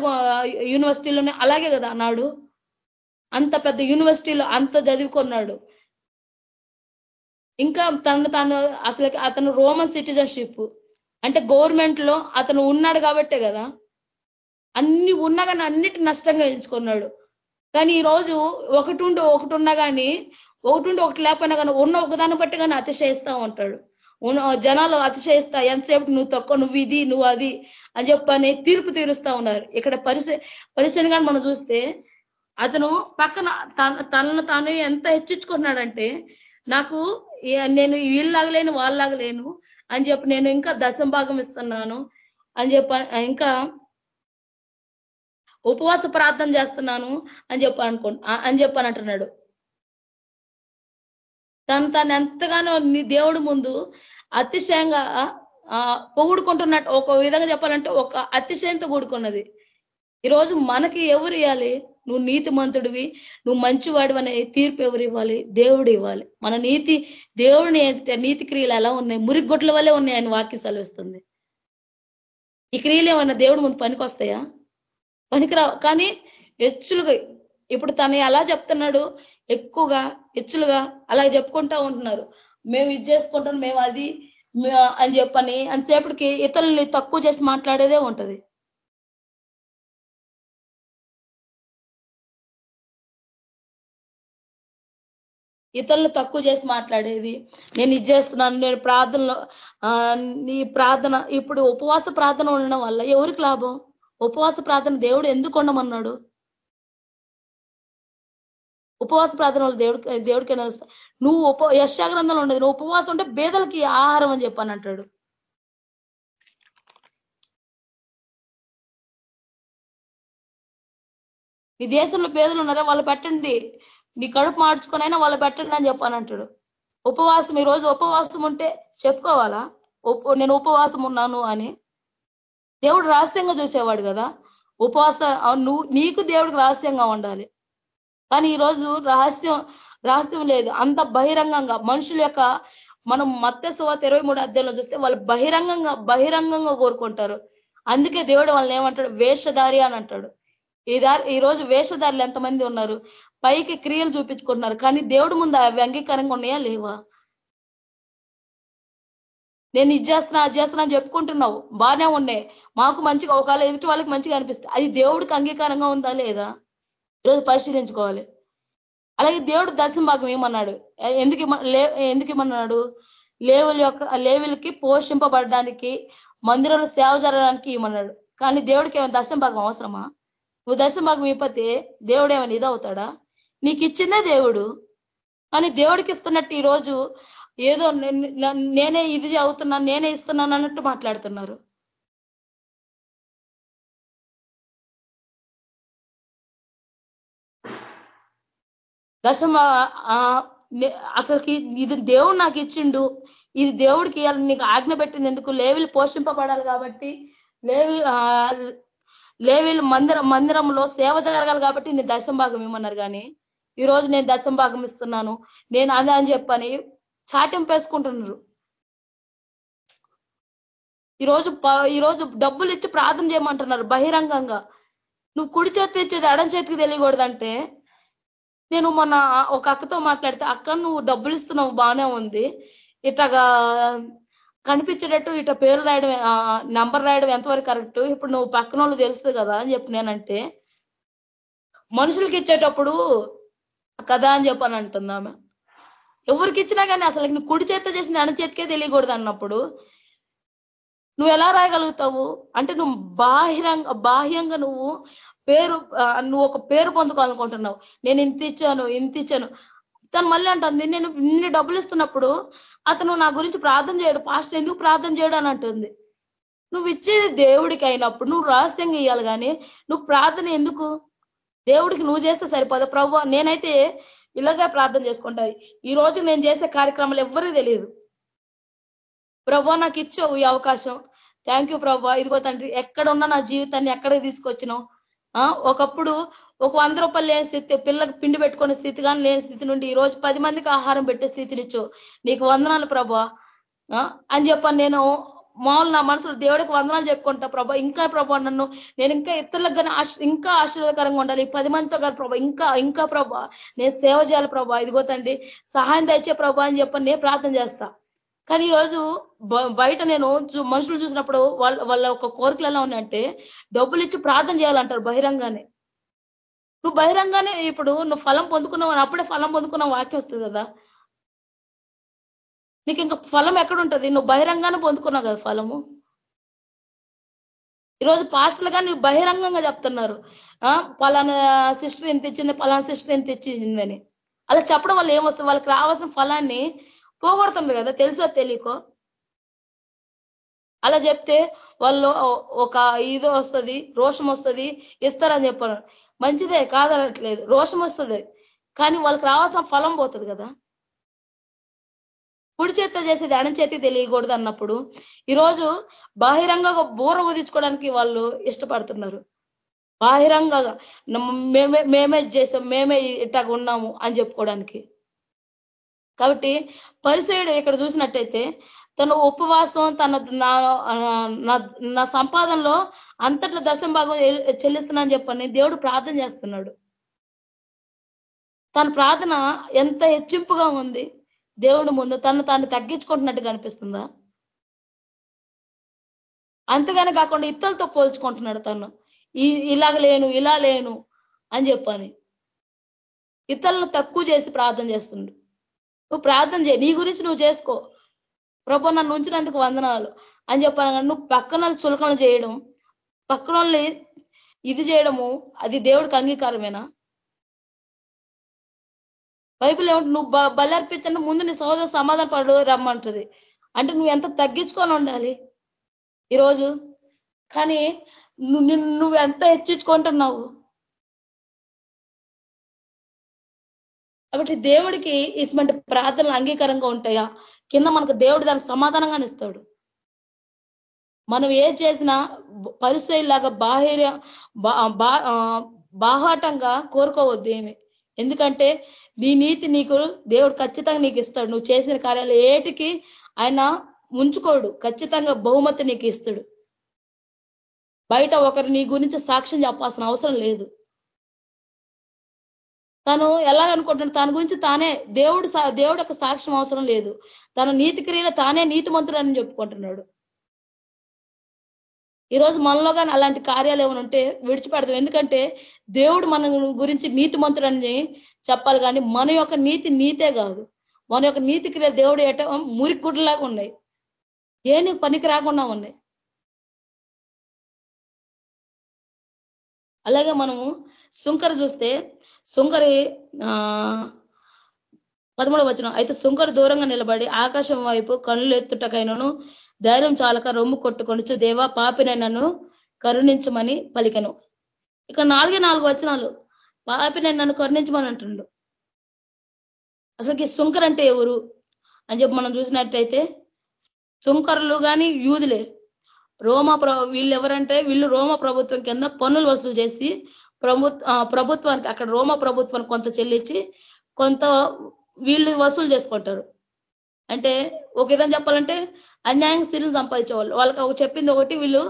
యూనివర్సిటీలోనే అలాగే కదా అన్నాడు. అంత పెద్ద యూనివర్సిటీలో అంత చదువుకున్నాడు. ఇంకా తను తను అసలు అతను రోమన్ సిటిజన్షిప్. అంటే గవర్నమెంట్లో అతను ఉన్నాడు కాబట్టే కదా. అన్ని ఉన్నా కానీ అన్నిటి నష్టంగా ఎంచుకున్నాడు. కానీ ఈరోజు ఒకటి ఉండి ఒకటి ఉన్నా కానీ ఒకటి ఉండి ఒకటి లేకపోయినా కానీ ఉన్న ఒకదాన్ని బట్టి కానీ అతిశయిస్తూ ఉంటాడు. జనాలు అతిశయిస్తా ఎంతసేపు నువ్వు తక్కువ నువ్వు ఇది నువ్వు అది అని చెప్పని తీర్పు తీరుస్తా ఉన్నారు. ఇక్కడ పరిశ పరిశీలన మనం చూస్తే అతను పక్కన తనను తాను ఎంత హెచ్చించుకుంటున్నాడంటే నాకు నేను వీళ్ళలాగలేను వాళ్ళలాగలేను అని చెప్పి నేను ఇంకా దశం భాగం ఇస్తున్నాను అని చెప్ప ఇంకా ఉపవాస ప్రార్థన చేస్తున్నాను అని చెప్పి అనుకో అని చెప్పని అంటున్నాడు. తను తను ఎంతగానో నీ దేవుడు ముందు అతిశయంగా పొగుడుకుంటున్నట్టు ఒక విధంగా చెప్పాలంటే ఒక అతిశయంతో కూడుకున్నది. ఈరోజు మనకి ఎవరు ఇవ్వాలి నువ్వు నీతి మంతుడివి నువ్వు మంచివాడు అనే తీర్పు ఎవరు ఇవ్వాలి? దేవుడు ఇవ్వాలి. మన నీతి దేవుడిని నీతి క్రియలు ఎలా ఉన్నాయి? మురిగొడ్ల వల్లే ఉన్నాయి ఆయన వాక్య సెలవిస్తుంది. ఈ క్రియలు ఏమన్నా దేవుడు ముందు పనికి వస్తాయా పనికిరావు. కానీ హెచ్చులుగా ఇప్పుడు తను ఎలా చెప్తున్నాడు ఎక్కువగా హెచ్చులుగా అలా చెప్పుకుంటా ఉంటున్నారు. మేము ఇది చేసుకుంటాం మేము అది అని చెప్పని అంతసేపటికి ఇతరుల్ని తక్కువ చేసి మాట్లాడేదే ఉంటది. ఇతరులు తక్కువ చేసి మాట్లాడేది నేను ఇది చేస్తున్నాను నేను ప్రార్థనలో నీ ప్రార్థన ఇప్పుడు ఉపవాస ప్రార్థన ఉండడం వల్ల ఎవరికి లాభం? ఉపవాస ప్రార్థన దేవుడు ఎందుకు ఉండమన్నాడు ఉపవాస ప్రార్థన వల్ల దేవుడికి దేవుడికైనా నువ్వు ఉప యశాగ్రంథంలో ఉండదు నువ్వు ఉపవాసం ఉంటే బేదలకి ఆహారం అని చెప్పాను అంటాడు. నీ దేశంలో పేదలు ఉన్నారా? వాళ్ళు పెట్టండి. నీ కడుపు మార్చుకొనైనా వాళ్ళు పెట్టండి అని చెప్పాను అంటాడు. ఉపవాసం ఈ రోజు ఉపవాసం ఉంటే చెప్పుకోవాలా? నేను ఉపవాసం ఉన్నాను అని. దేవుడు రహస్యంగా చూసేవాడు కదా. ఉపవాస నువ్వు నీకు దేవుడికి రహస్యంగా ఉండాలి. కానీ ఈరోజు రహస్యం రహస్యం లేదు. అంత బహిరంగంగా మనుషుల యొక్క మనం మత్త సువాత ఇరవై మూడు అధ్యాయంలో చూస్తే వాళ్ళు బహిరంగంగా బహిరంగంగా కోరుకుంటారు. అందుకే దేవుడు వాళ్ళని ఏమంటాడు? వేషధారి అని అంటాడు. ఈ దారి ఈ రోజు వేషధారులు ఎంతమంది ఉన్నారు? పైకి క్రియలు చూపించుకుంటున్నారు. కానీ దేవుడు ముందు అవి అంగీకారంగా ఉన్నాయా లేవా? నేను ఇది చేస్తున్నా అది చేస్తున్నా అని చెప్పుకుంటున్నావు. బాగానే ఉన్నాయి. మాకు మంచిగా ఒకవేళ ఎదుటి వాళ్ళకి మంచిగా అనిపిస్తుంది అది దేవుడికి అంగీకారంగా ఉందా లేదా? ఈరోజు పరిశీలించుకోవాలి. అలాగే దేవుడు దర్శన భాగం ఏమన్నాడు? ఎందుకు ఎందుకు ఇమ్మన్నాడు? లేవుల యొక్క లేవులకి పోషింపబడడానికి మందిరంలో సేవ జరగడానికి ఏమన్నాడు కానీ దేవుడికి ఏమైనా దర్శన భాగం అవసరమా? నువ్వు దర్శన భాగం ఇప్పతే దేవుడు ఏమైనా ఇదవుతాడా? నీకు ఇచ్చిందే దేవుడు. కానీ దేవుడికి ఇస్తున్నట్టు ఈరోజు ఏదో నేనే ఇది అవుతున్నాను నేనే ఇస్తున్నాను అన్నట్టు మాట్లాడుతున్నారు. దశమ అసలుకి ఇది దేవుడు నాకు ఇచ్చిండు ఇది దేవుడికి నీకు ఆజ్ఞ పెట్టింది ఎందుకు? లేవిలు పోషింపబడాలి కాబట్టి లేవి లేవీలు మందిరం మందిరంలో సేవ జరగాలి కాబట్టి నేను దశం భాగం ఇమ్మన్నారు కానీ ఈరోజు నేను దశం భాగం ఇస్తున్నాను నేను అదే అని చెప్పని చాటింపేసుకుంటున్నారు. ఈరోజు ఈరోజు డబ్బులు ఇచ్చి ప్రార్థన చేయమంటున్నారు బహిరంగంగా. నువ్వు కుడి చేతి ఇచ్చేది ఎడం చేతికి తెలియకూడదంటే నేను మొన్న ఒక అక్కతో మాట్లాడితే అక్క నువ్వు డబ్బులు ఇస్తున్నావు బాగానే ఉంది. ఇట్లాగా కనిపించేటట్టు ఇట పేరు రాయడం నంబర్ రాయడం ఎంతవరకు కరెక్ట్? ఇప్పుడు నువ్వు పక్కన వాళ్ళు తెలుస్తుంది కదా అని చెప్పి నేనంటే మనుషులకి ఇచ్చేటప్పుడు కదా అని చెప్పాను అంటుంది ఆమె. ఎవరికి ఇచ్చినా కానీ అసలు నువ్వు కుడి చేత చేసింది ఎడ చేతికే తెలియకూడదు అన్నప్పుడు నువ్వు ఎలా రాయగలుగుతావు? అంటే నువ్వు బాహిరంగా బాహ్యంగా నువ్వు పేరు నువ్వు ఒక పేరు పొందుకోవాలనుకుంటున్నావు. నేను ఇంత ఇచ్చాను ఇంత ఇచ్చాను. తను మళ్ళీ అంటుంది నేను ఇన్ని డబ్బులు ఇస్తున్నప్పుడు అతను నా గురించి ప్రార్థన చేయడు పాస్టర్ ఎందుకు ప్రార్థన చేయడు? అని అంటుంది. నువ్వు ఇచ్చేది దేవుడికి అయినప్పుడు నువ్వు రహస్యంగా ఇవ్వాలి కానీ నువ్వు ప్రార్థన ఎందుకు? దేవుడికి నువ్వు చేస్తే సరిపోదు. ప్రభు నేనైతే ఇలాగే ప్రార్థన చేసుకుంటాయి ఈ రోజు నేను చేసే కార్యక్రమాలు ఎవ్వరూ తెలియదు. ప్రభా నాకు ఇచ్చావు ఈ అవకాశం. థ్యాంక్ యూ ప్రభా. ఇదిగో తండ్రి ఎక్కడ ఉన్నా నా జీవితాన్ని ఎక్కడికి తీసుకొచ్చినావు? ఒకప్పుడు ఒక వంద రూపాయలు లేని స్థితి పిల్లకి పిండి పెట్టుకునే స్థితి కానీ లేని స్థితి నుండి ఈ రోజు పది మందికి ఆహారం పెట్టే స్థితినిచ్చు నీకు వందనాలు ప్రభా. అని చెప్పాను నేను మామూలు నా మనసులో దేవుడికి వందనాలు చెప్పుకుంటా ప్రభా ఇంకా ప్రభా నన్ను నేను ఇంకా ఇతరులకు కానీ ఇంకా ఆశీర్వాదకరంగా ఉండాలి. పది మందితో కాదు ప్రభా ఇంకా ఇంకా ప్రభా నేను సేవ చేయాలి ప్రభా. ఇదిగో తండ్రి సహాయం తెచ్చే ప్రభా అని చెప్పని నేను ప్రార్థన చేస్తా. కానీ ఈరోజు బయట నేను మనుషులు చూసినప్పుడు వాళ్ళ వాళ్ళ ఒక కోరికలు ఎలా ఉన్నాయంటే డబ్బులు ఇచ్చి ప్రార్థన చేయాలంటారు బహిరంగానే. నువ్వు బహిరంగానే ఇప్పుడు నువ్వు ఫలం పొందుకున్నావు అప్పుడే ఫలం పొందుకున్న వాక్యం వస్తుంది కదా. నీకు ఇంకా ఫలం ఎక్కడుంటుంది? నువ్వు బహిరంగానే పొందుకున్నావు కదా ఫలము. ఈరోజు పాస్టర్లుగా నువ్వు బహిరంగంగా చెప్తున్నారు. పలానా సిస్టర్ ఎంత ఇచ్చింది పలానా సిస్టర్ ఎంత ఇచ్చిందని అలా చెప్పడం వల్ల ఏమొస్తుంది? వాళ్ళకి రావాల్సిన ఫలాన్ని పోగొడుతుండ్రు కదా తెలుసో తెలియకో అలా చెప్తే వాళ్ళు ఒక ఇది వస్తుంది రోషం వస్తుంది ఇస్తారని చెప్పారు. మంచిదే కాదనట్లేదు. రోషం వస్తుంది. కానీ వాళ్ళకి రావాల్సిన ఫలం పోతుంది కదా. కుడి చేత్తో చేసేది దాని చేతి తెలియకూడదు అన్నప్పుడు ఈరోజు బాహిరంగా బూర ఉదించుకోవడానికి వాళ్ళు ఇష్టపడుతున్నారు. బాహిరంగా మేమే మేమే చేసాం మేమే ఇట్టాగ ఉన్నాము అని చెప్పుకోవడానికి. కాబట్టి పరిసయుడు ఇక్కడ చూసినట్టయితే తన ఉపవాసం తన నా సంపాదనలో అంతట్లో దశం భాగం చెల్లిస్తున్నా అని చెప్పని దేవుడు ప్రార్థన చేస్తున్నాడు. తన ప్రార్థన ఎంత హెచ్చింపుగా ఉంది. దేవుడి ముందు తను తాను తగ్గించుకుంటున్నట్టు కనిపిస్తుందా? అంతగానే కాకుండా ఇతరులతో పోల్చుకుంటున్నాడు తను. ఇలాగ లేను ఇలా లేను అని చెప్పని. ఇతరులను తక్కువ చేసి ప్రార్థన చేస్తుండు. నువ్వు ప్రార్థన చేయి నీ గురించి నువ్వు చేసుకో. ప్రభు నన్ను ఉంచినందుకు వందనాలు అని చెప్పాను నువ్వు పక్కన చులకన చేయడం పక్కన ఇది చేయడము అది దేవుడికి అంగీకారమేనా? బైబిల్ ఏమంటే నువ్వు బలర్పించండి ముందు నీ సహోదరు సమాధాన పడు రమ్మంటుంది. అంటే నువ్వు ఎంత తగ్గించుకొని ఉండాలి? ఈరోజు కానీ నువ్వు ఎంత హెచ్చించుకుంటున్నావు? కాబట్టి దేవుడికి ఇటువంటి ప్రార్థనలు అంగీకారంగా ఉంటాయా? కింద మనకు దేవుడు దానికి సమాధానంగా ఇస్తాడు. మనం ఏ చేసినా పరిస్థితిలాగా బాహ్య బాహాటంగా కోరుకోవద్దు ఏమి. ఎందుకంటే నీ నీతి నీకు దేవుడు ఖచ్చితంగా నీకు ఇస్తాడు. నువ్వు చేసిన కార్యాలు ఏటికి ఆయన ఉంచుకోడు ఖచ్చితంగా బహుమతి నీకు ఇస్తాడు. బయట ఒకరు నీ గురించి సాక్ష్యం చెప్పాల్సిన అవసరం లేదు. తను ఎలాగనుకుంటున్నాడు? తన గురించి తానే దేవుడు దేవుడు యొక్క సాక్ష్యం అవసరం లేదు. తన నీతి క్రియలు తానే నీతిమంతుడు అని చెప్పుకుంటున్నాడు. ఈరోజు మనలో కానీ అలాంటి కార్యాలు ఏమైనా ఉంటే విడిచిపెడతాం ఎందుకంటే దేవుడు మన గురించి నీతిమంతుడని చెప్పాలి కానీ మన యొక్క నీతి నీతే కాదు. మన యొక్క నీతి క్రియ దేవుడు ఏట మురికుడ్లాగా ఉన్నాయి. దేనికి పనికి రాకుండా ఉన్నాయి. అలాగే మనము సుంకర చూస్తే సుంకరి పదమూడవ వచ్చిన అయితే సుంకరు దూరంగా నిలబడి ఆకాశం వైపు కళ్ళు ఎత్తుటకైనను ధైర్యం చాలక రొమ్ము కొట్టుకొనిచ్చు దేవా పాపినైనను కరుణించమని పలికెను. ఇక్కడ నాలుగే నాలుగు వచనాలు. పాపినై నన్ను కరుణించమని అంటుండు అసలుకి సుంకర్ అంటే ఎవరు? అని చెప్పి మనం చూసినట్టయితే సుంకరులు కానీ యూదులే. రోమ వీళ్ళు ఎవరంటే వీళ్ళు రోమ ప్రభుత్వం కింద పన్నులు వసూలు చేసి ప్రభుత్వానికి అక్కడ రోమ ప్రభుత్వానికి కొంత చెల్లించి కొంత వీళ్ళు వసూలు చేసుకుంటారు. అంటే ఒక విధంగా చెప్పాలంటే అన్యాయం స్థితిని సంపాదించేవాళ్ళు. వాళ్ళకి చెప్పింది ఒకటి వీళ్ళు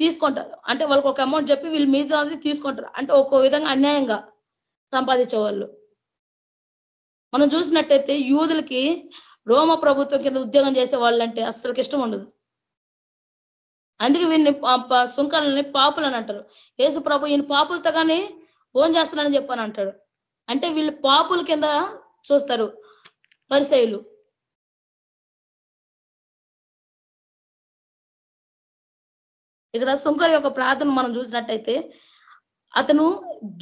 తీసుకుంటారు. అంటే వాళ్ళకి ఒక అమౌంట్ చెప్పి వీళ్ళు మీద తీసుకుంటారు. అంటే ఒక్కో విధంగా అన్యాయంగా సంపాదించేవాళ్ళు మనం చూసినట్టయితే యూదులకి రోమ ప్రభుత్వం కింద ఉద్యోగం చేసే వాళ్ళంటే అస్సలకి ఇష్టం ఉండదు. అందుకే వీళ్ళని సుంకరల్ని పాపులు అని అంటారు. యేసు ప్రభు ఈయన పాపులతో కానీ ఓన్ చేస్తున్నానని చెప్పాను అంటాడు. అంటే వీళ్ళు పాపుల కింద చూస్తారు పరిసయులు. ఇక్కడ సుంకర్ యొక్క ప్రార్థన మనం చూసినట్టయితే అతను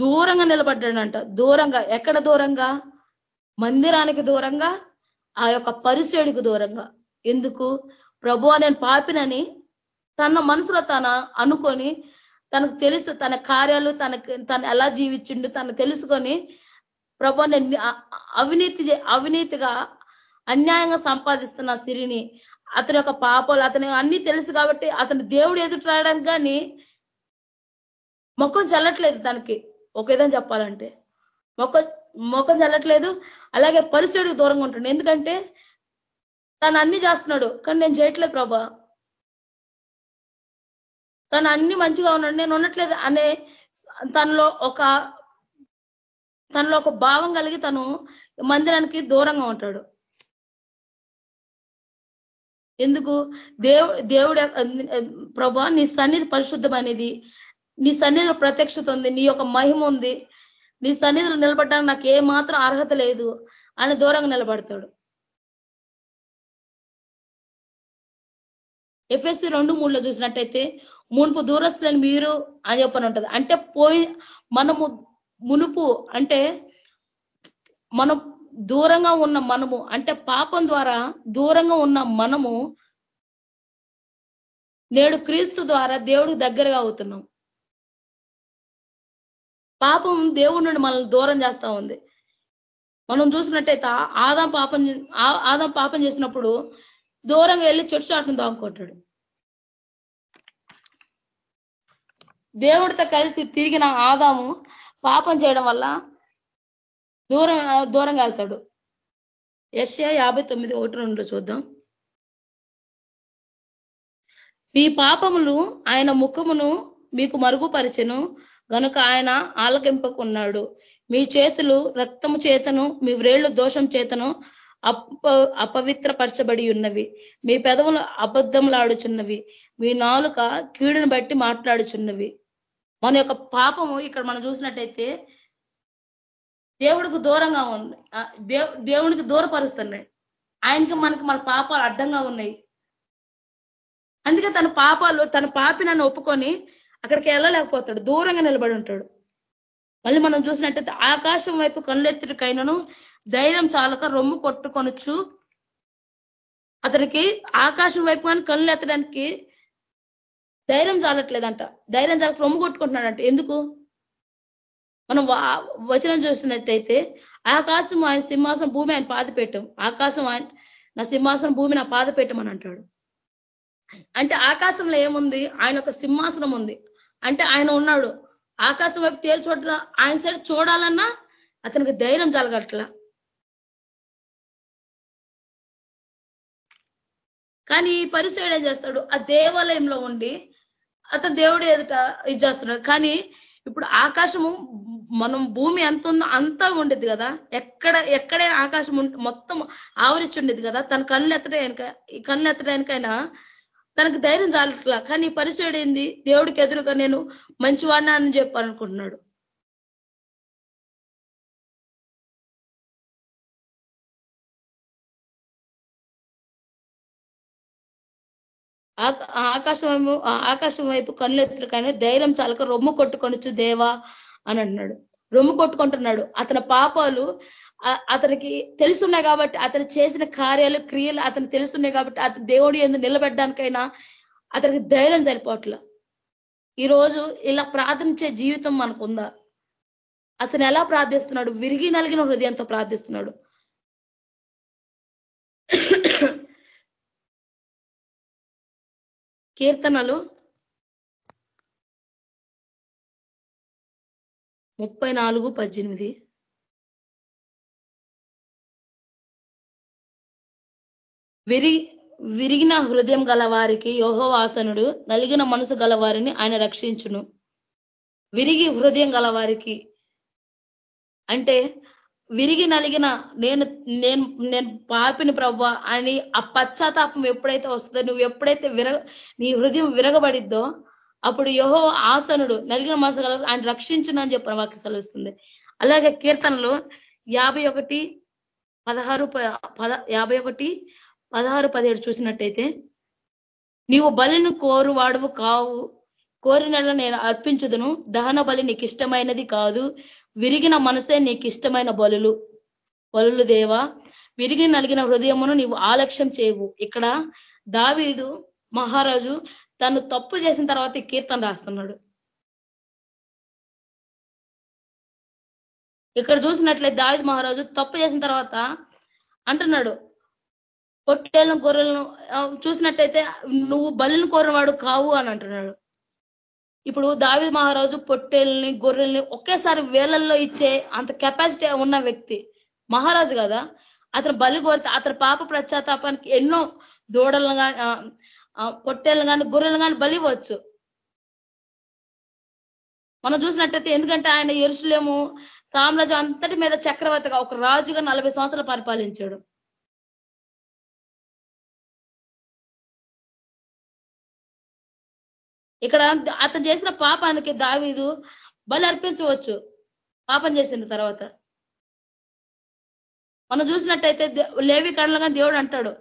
దూరంగా నిలబడ్డాడంట. దూరంగా ఎక్కడ దూరంగా? మందిరానికి దూరంగా ఆ యొక్క పరిసేడికి దూరంగా. ఎందుకు? ప్రభు నేను పాపినని తన మనసులో తన అనుకొని తనకు తెలుసు తన కార్యాలు తనకు తను ఎలా జీవించిండు తను తెలుసుకొని ప్రభు నేను అవినీతి అవినీతిగా అన్యాయంగా సంపాదిస్తున్న సిరిని అతని యొక్క పాపాలు అతని అన్ని తెలుసు కాబట్టి అతను దేవుడు ఎదుటి రావడానికి కానీ ముఖం చల్లట్లేదు తనకి. ఒక విధంగా చెప్పాలంటే. మొక్క ముఖం చల్లట్లేదు. అలాగే పరిస్థితికి దూరంగా ఉంటుండే. ఎందుకంటే తను అన్ని చేస్తున్నాడు. కానీ నేను చేయట్లేదు ప్రభా. తను అన్ని మంచిగా ఉన్నాడు. నేను ఉండట్లేదు అనే తనలో ఒక తనలో ఒక భావం కలిగి తను మందిరానికి దూరంగా ఉంటాడు. ఎందుకు? దేవు దేవుడు ప్రభా నీ సన్నిధి పరిశుద్ధమైనది. నీ సన్నిధిలో ప్రత్యక్షత ఉంది. నీ యొక్క మహిమ ఉంది. నీ సన్నిధిలో నిలబడడానికి నాకు ఏ మాత్రం అర్హత లేదు. అని దూరంగా నిలబడతాడు. ఎఫ్ఎస్సి రెండు మూడులో చూసినట్టయితే మునుపు దూరస్తులని మీరు అని చెప్పని ఉంటుంది. అంటే పోయి మనము మునుపు అంటే మనం దూరంగా ఉన్న మనము అంటే పాపం ద్వారా దూరంగా ఉన్న మనము నేడు క్రీస్తు ద్వారా దేవుడికి దగ్గరగా అవుతున్నాం. పాపం దేవుడి నుండి మనల్ని దూరం చేస్తా ఉంది. మనం చూసినట్టయితే ఆదాం పాపం ఆదాం పాపం చేసినప్పుడు దూరంగా వెళ్ళి చెట్టు చాటును దాముకుంటాడు దేవుడితో కలిసి తిరిగిన ఆదాము పాపం చేయడం వల్ల దూరం దూరంగా వెళ్తాడు ఎస్ఏ యాభై తొమ్మిది ఒకటి రెండు చూద్దాం. మీ పాపములు ఆయన ముఖమును మీకు మరుగుపరిచెను గనుక ఆయన ఆలకింపకున్నాడు. మీ చేతులు రక్తము చేతను మీ వ్రేళ్ళు దోషం చేతను అప అపవిత్రపరచబడి ఉన్నవి. మీ పెదవులు అబద్ధములాడుచున్నవి. మీ నాలుక కీడును బట్టి మాట్లాడుచున్నవి. మన యొక్క పాపము ఇక్కడ మనం చూసినట్టయితే దేవుడికి దూరంగా ఉంది. దేవునికి దూరపరుస్తున్నాయి. ఆయనకి మనకి మన పాపాలు అడ్డంగా ఉన్నాయి. అందుకే తన పాపాలు తన పాపి నన్ను ఒప్పుకొని అక్కడికి వెళ్ళలేకపోతాడు. దూరంగా నిలబడి ఉంటాడు. మళ్ళీ మనం చూసినట్టయితే ఆకాశం వైపు కళ్ళెత్తికైనను ధైర్యం చాలక రొమ్ము కొట్టుకొనొచ్చు అతనికి ఆకాశం వైపు కానీ కళ్ళు ఎత్తడానికి ధైర్యం చాలట్లేదంట. ధైర్యం చాలక రొమ్ము కొట్టుకుంటున్నాడంట. ఎందుకు? మనం వచనం చూసినట్టయితే ఆకాశం ఆయన సింహాసనం భూమి ఆయన పాద ఆకాశం ఆయన నా సింహాసనం భూమి నా పాద పెట్టమని అంటాడు. అంటే ఆకాశంలో ఏముంది? ఆయన ఒక సింహాసనం ఉంది. అంటే ఆయన ఉన్నాడు. ఆకాశం వైపు తేరు చూడ ఆయన సైడ్ చూడాలన్నా అతనికి ధైర్యం జరగట్లా. కానీ ఈ పరిశ్రమ ఏం చేస్తాడు? ఆ దేవాలయంలో ఉండి అతను దేవుడు ఎదుట ఇది చేస్తున్నాడు. కానీ ఇప్పుడు ఆకాశము మనం భూమి ఎంత ఉందో అంతా ఉండేది కదా. ఎక్కడ ఎక్కడే ఆకాశం మొత్తం ఆవరించి ఉండేది కదా. తన కళ్ళు ఎత్తడానికి ఈ కళ్ళు ఎత్తడానికైనా తనకు ధైర్యం చాలట్లా. కానీ పరిచయం ఏంది? దేవుడికి ఎదురుగా నేను మంచివాడినా అని చెప్పాలనుకుంటున్నాడు. ఆకాశం ఆకాశం వైపు కన్నులెత్తులు ధైర్యం చాలక రొమ్ము కొట్టుకొనొచ్చు దేవా అని అంటున్నాడు రొమ్ము కొట్టుకుంటున్నాడు. అతని పాపాలు అతనికి తెలుసున్నాయి కాబట్టి అతను చేసిన కార్యాలు క్రియలు అతను తెలుసున్నాయి కాబట్టి అతను దేవుడి ఎందుకు నిలబెట్టడానికైనా అతనికి ధైర్యం సరిపోవట్లే. ఈరోజు ఇలా ప్రార్థించే జీవితం మనకుందా? అతను ఎలా ప్రార్థిస్తున్నాడు? విరిగి నలిగిన హృదయంతో ప్రార్థిస్తున్నాడు. కీర్తనలు ముప్పై నాలుగు పద్దెనిమిది. విరి విరిగిన హృదయం గల వారికి యోహవాసనుడు నలిగిన మనసు గల వారిని ఆయన రక్షించును. విరిగి హృదయం గల వారికి అంటే విరిగి నలిగిన నేను నేను నేను పాపిని ప్రవ్వ అని ఆ పశ్చాత్తాపం ఎప్పుడైతే వస్తుందో నువ్వు ఎప్పుడైతే విరగ నీ హృదయం విరగబడిద్దో అప్పుడు యహో ఆసనుడు నలిగిన మాసగల ఆయన రక్షించును అని చెప్పిన వాక్య సెలవుస్తుంది. అలాగే కీర్తనలు యాభై ఒకటి పదహారు పద యాభై ఒకటి పదహారు పదిహేడు చూసినట్టయితే నీవు బలిని కోరు వాడువు కావు కోరినలా నేను అర్పించదును దహన బలి నీకు ఇష్టమైనది కాదు విరిగిన మనసే నీకు ఇష్టమైన బలులు. బలులు దేవా విరిగి నలిగిన హృదయమును నీవు ఆలక్ష్యం చేయవు. ఇక్కడ దావీదు మహారాజు తను తప్పు చేసిన తర్వాత కీర్తన రాస్తున్నాడు. ఇక్కడ చూసినట్లయితే దావిద్ మహారాజు తప్పు చేసిన తర్వాత అంటున్నాడు పొట్టేలను గొర్రెలను చూసినట్టయితే నువ్వు బలిని కోరినవాడు కావు అని అంటున్నాడు. ఇప్పుడు దావి మహారాజు పొట్టేల్ని గొర్రెల్ని ఒకేసారి వేలల్లో ఇచ్చే అంత కెపాసిటీ ఉన్న వ్యక్తి మహారాజు కదా. అతను బలి కోరితే అతని పాప ప్రత్యాతాపానికి ఎన్నో దూడలను కానీ పొట్టేలను కానీ గొర్రెలు కానీ బలి ఇవ్వచ్చు. మనం చూసినట్టయితే ఎందుకంటే ఆయన ఎరుసలేము సామ్రాజ్యం అంతటి మీద చక్రవర్తిగా ఒక రాజుగా నలభై సంవత్సరాలు పరిపాలించాడు. ఇక్కడ అతను చేసిన పాపానికి దావీదు బలి అర్పించవచ్చు. పాపం చేసిన తర్వాత. మనం చూసినట్టయితే లేవి కళ్ళగా దేవుడు అంటాడు.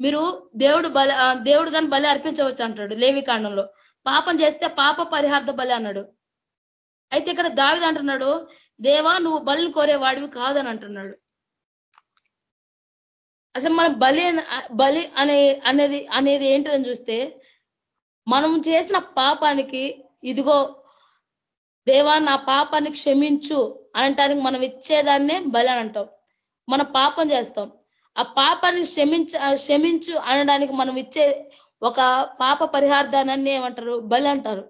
మీరు దేవుడు బలి దేవుడు కానీ బలి అర్పించవచ్చు అంటాడు లేవి కాండంలో. పాపం చేస్తే పాప పరిహార్థ బలి అన్నాడు. అయితే ఇక్కడ దావిది అంటున్నాడు దేవా నువ్వు బలిని కోరేవాడివి కాదని అంటున్నాడు. అసలు మనం బలి బలి అనే అనేది అనేది ఏంటని చూస్తే మనం చేసిన పాపానికి ఇదిగో దేవా నా పాపాన్ని క్షమించు అనటానికి మనం ఇచ్చేదాన్నే బలి అని అంటాం. మన పాపం చేస్తాం. ఆ పాపాన్ని క్షమించ క్షమించు అనడానికి మనం ఇచ్చే ఒక పాప పరిహార్థాన్ని ఏమంటారు? బలి అంటారు.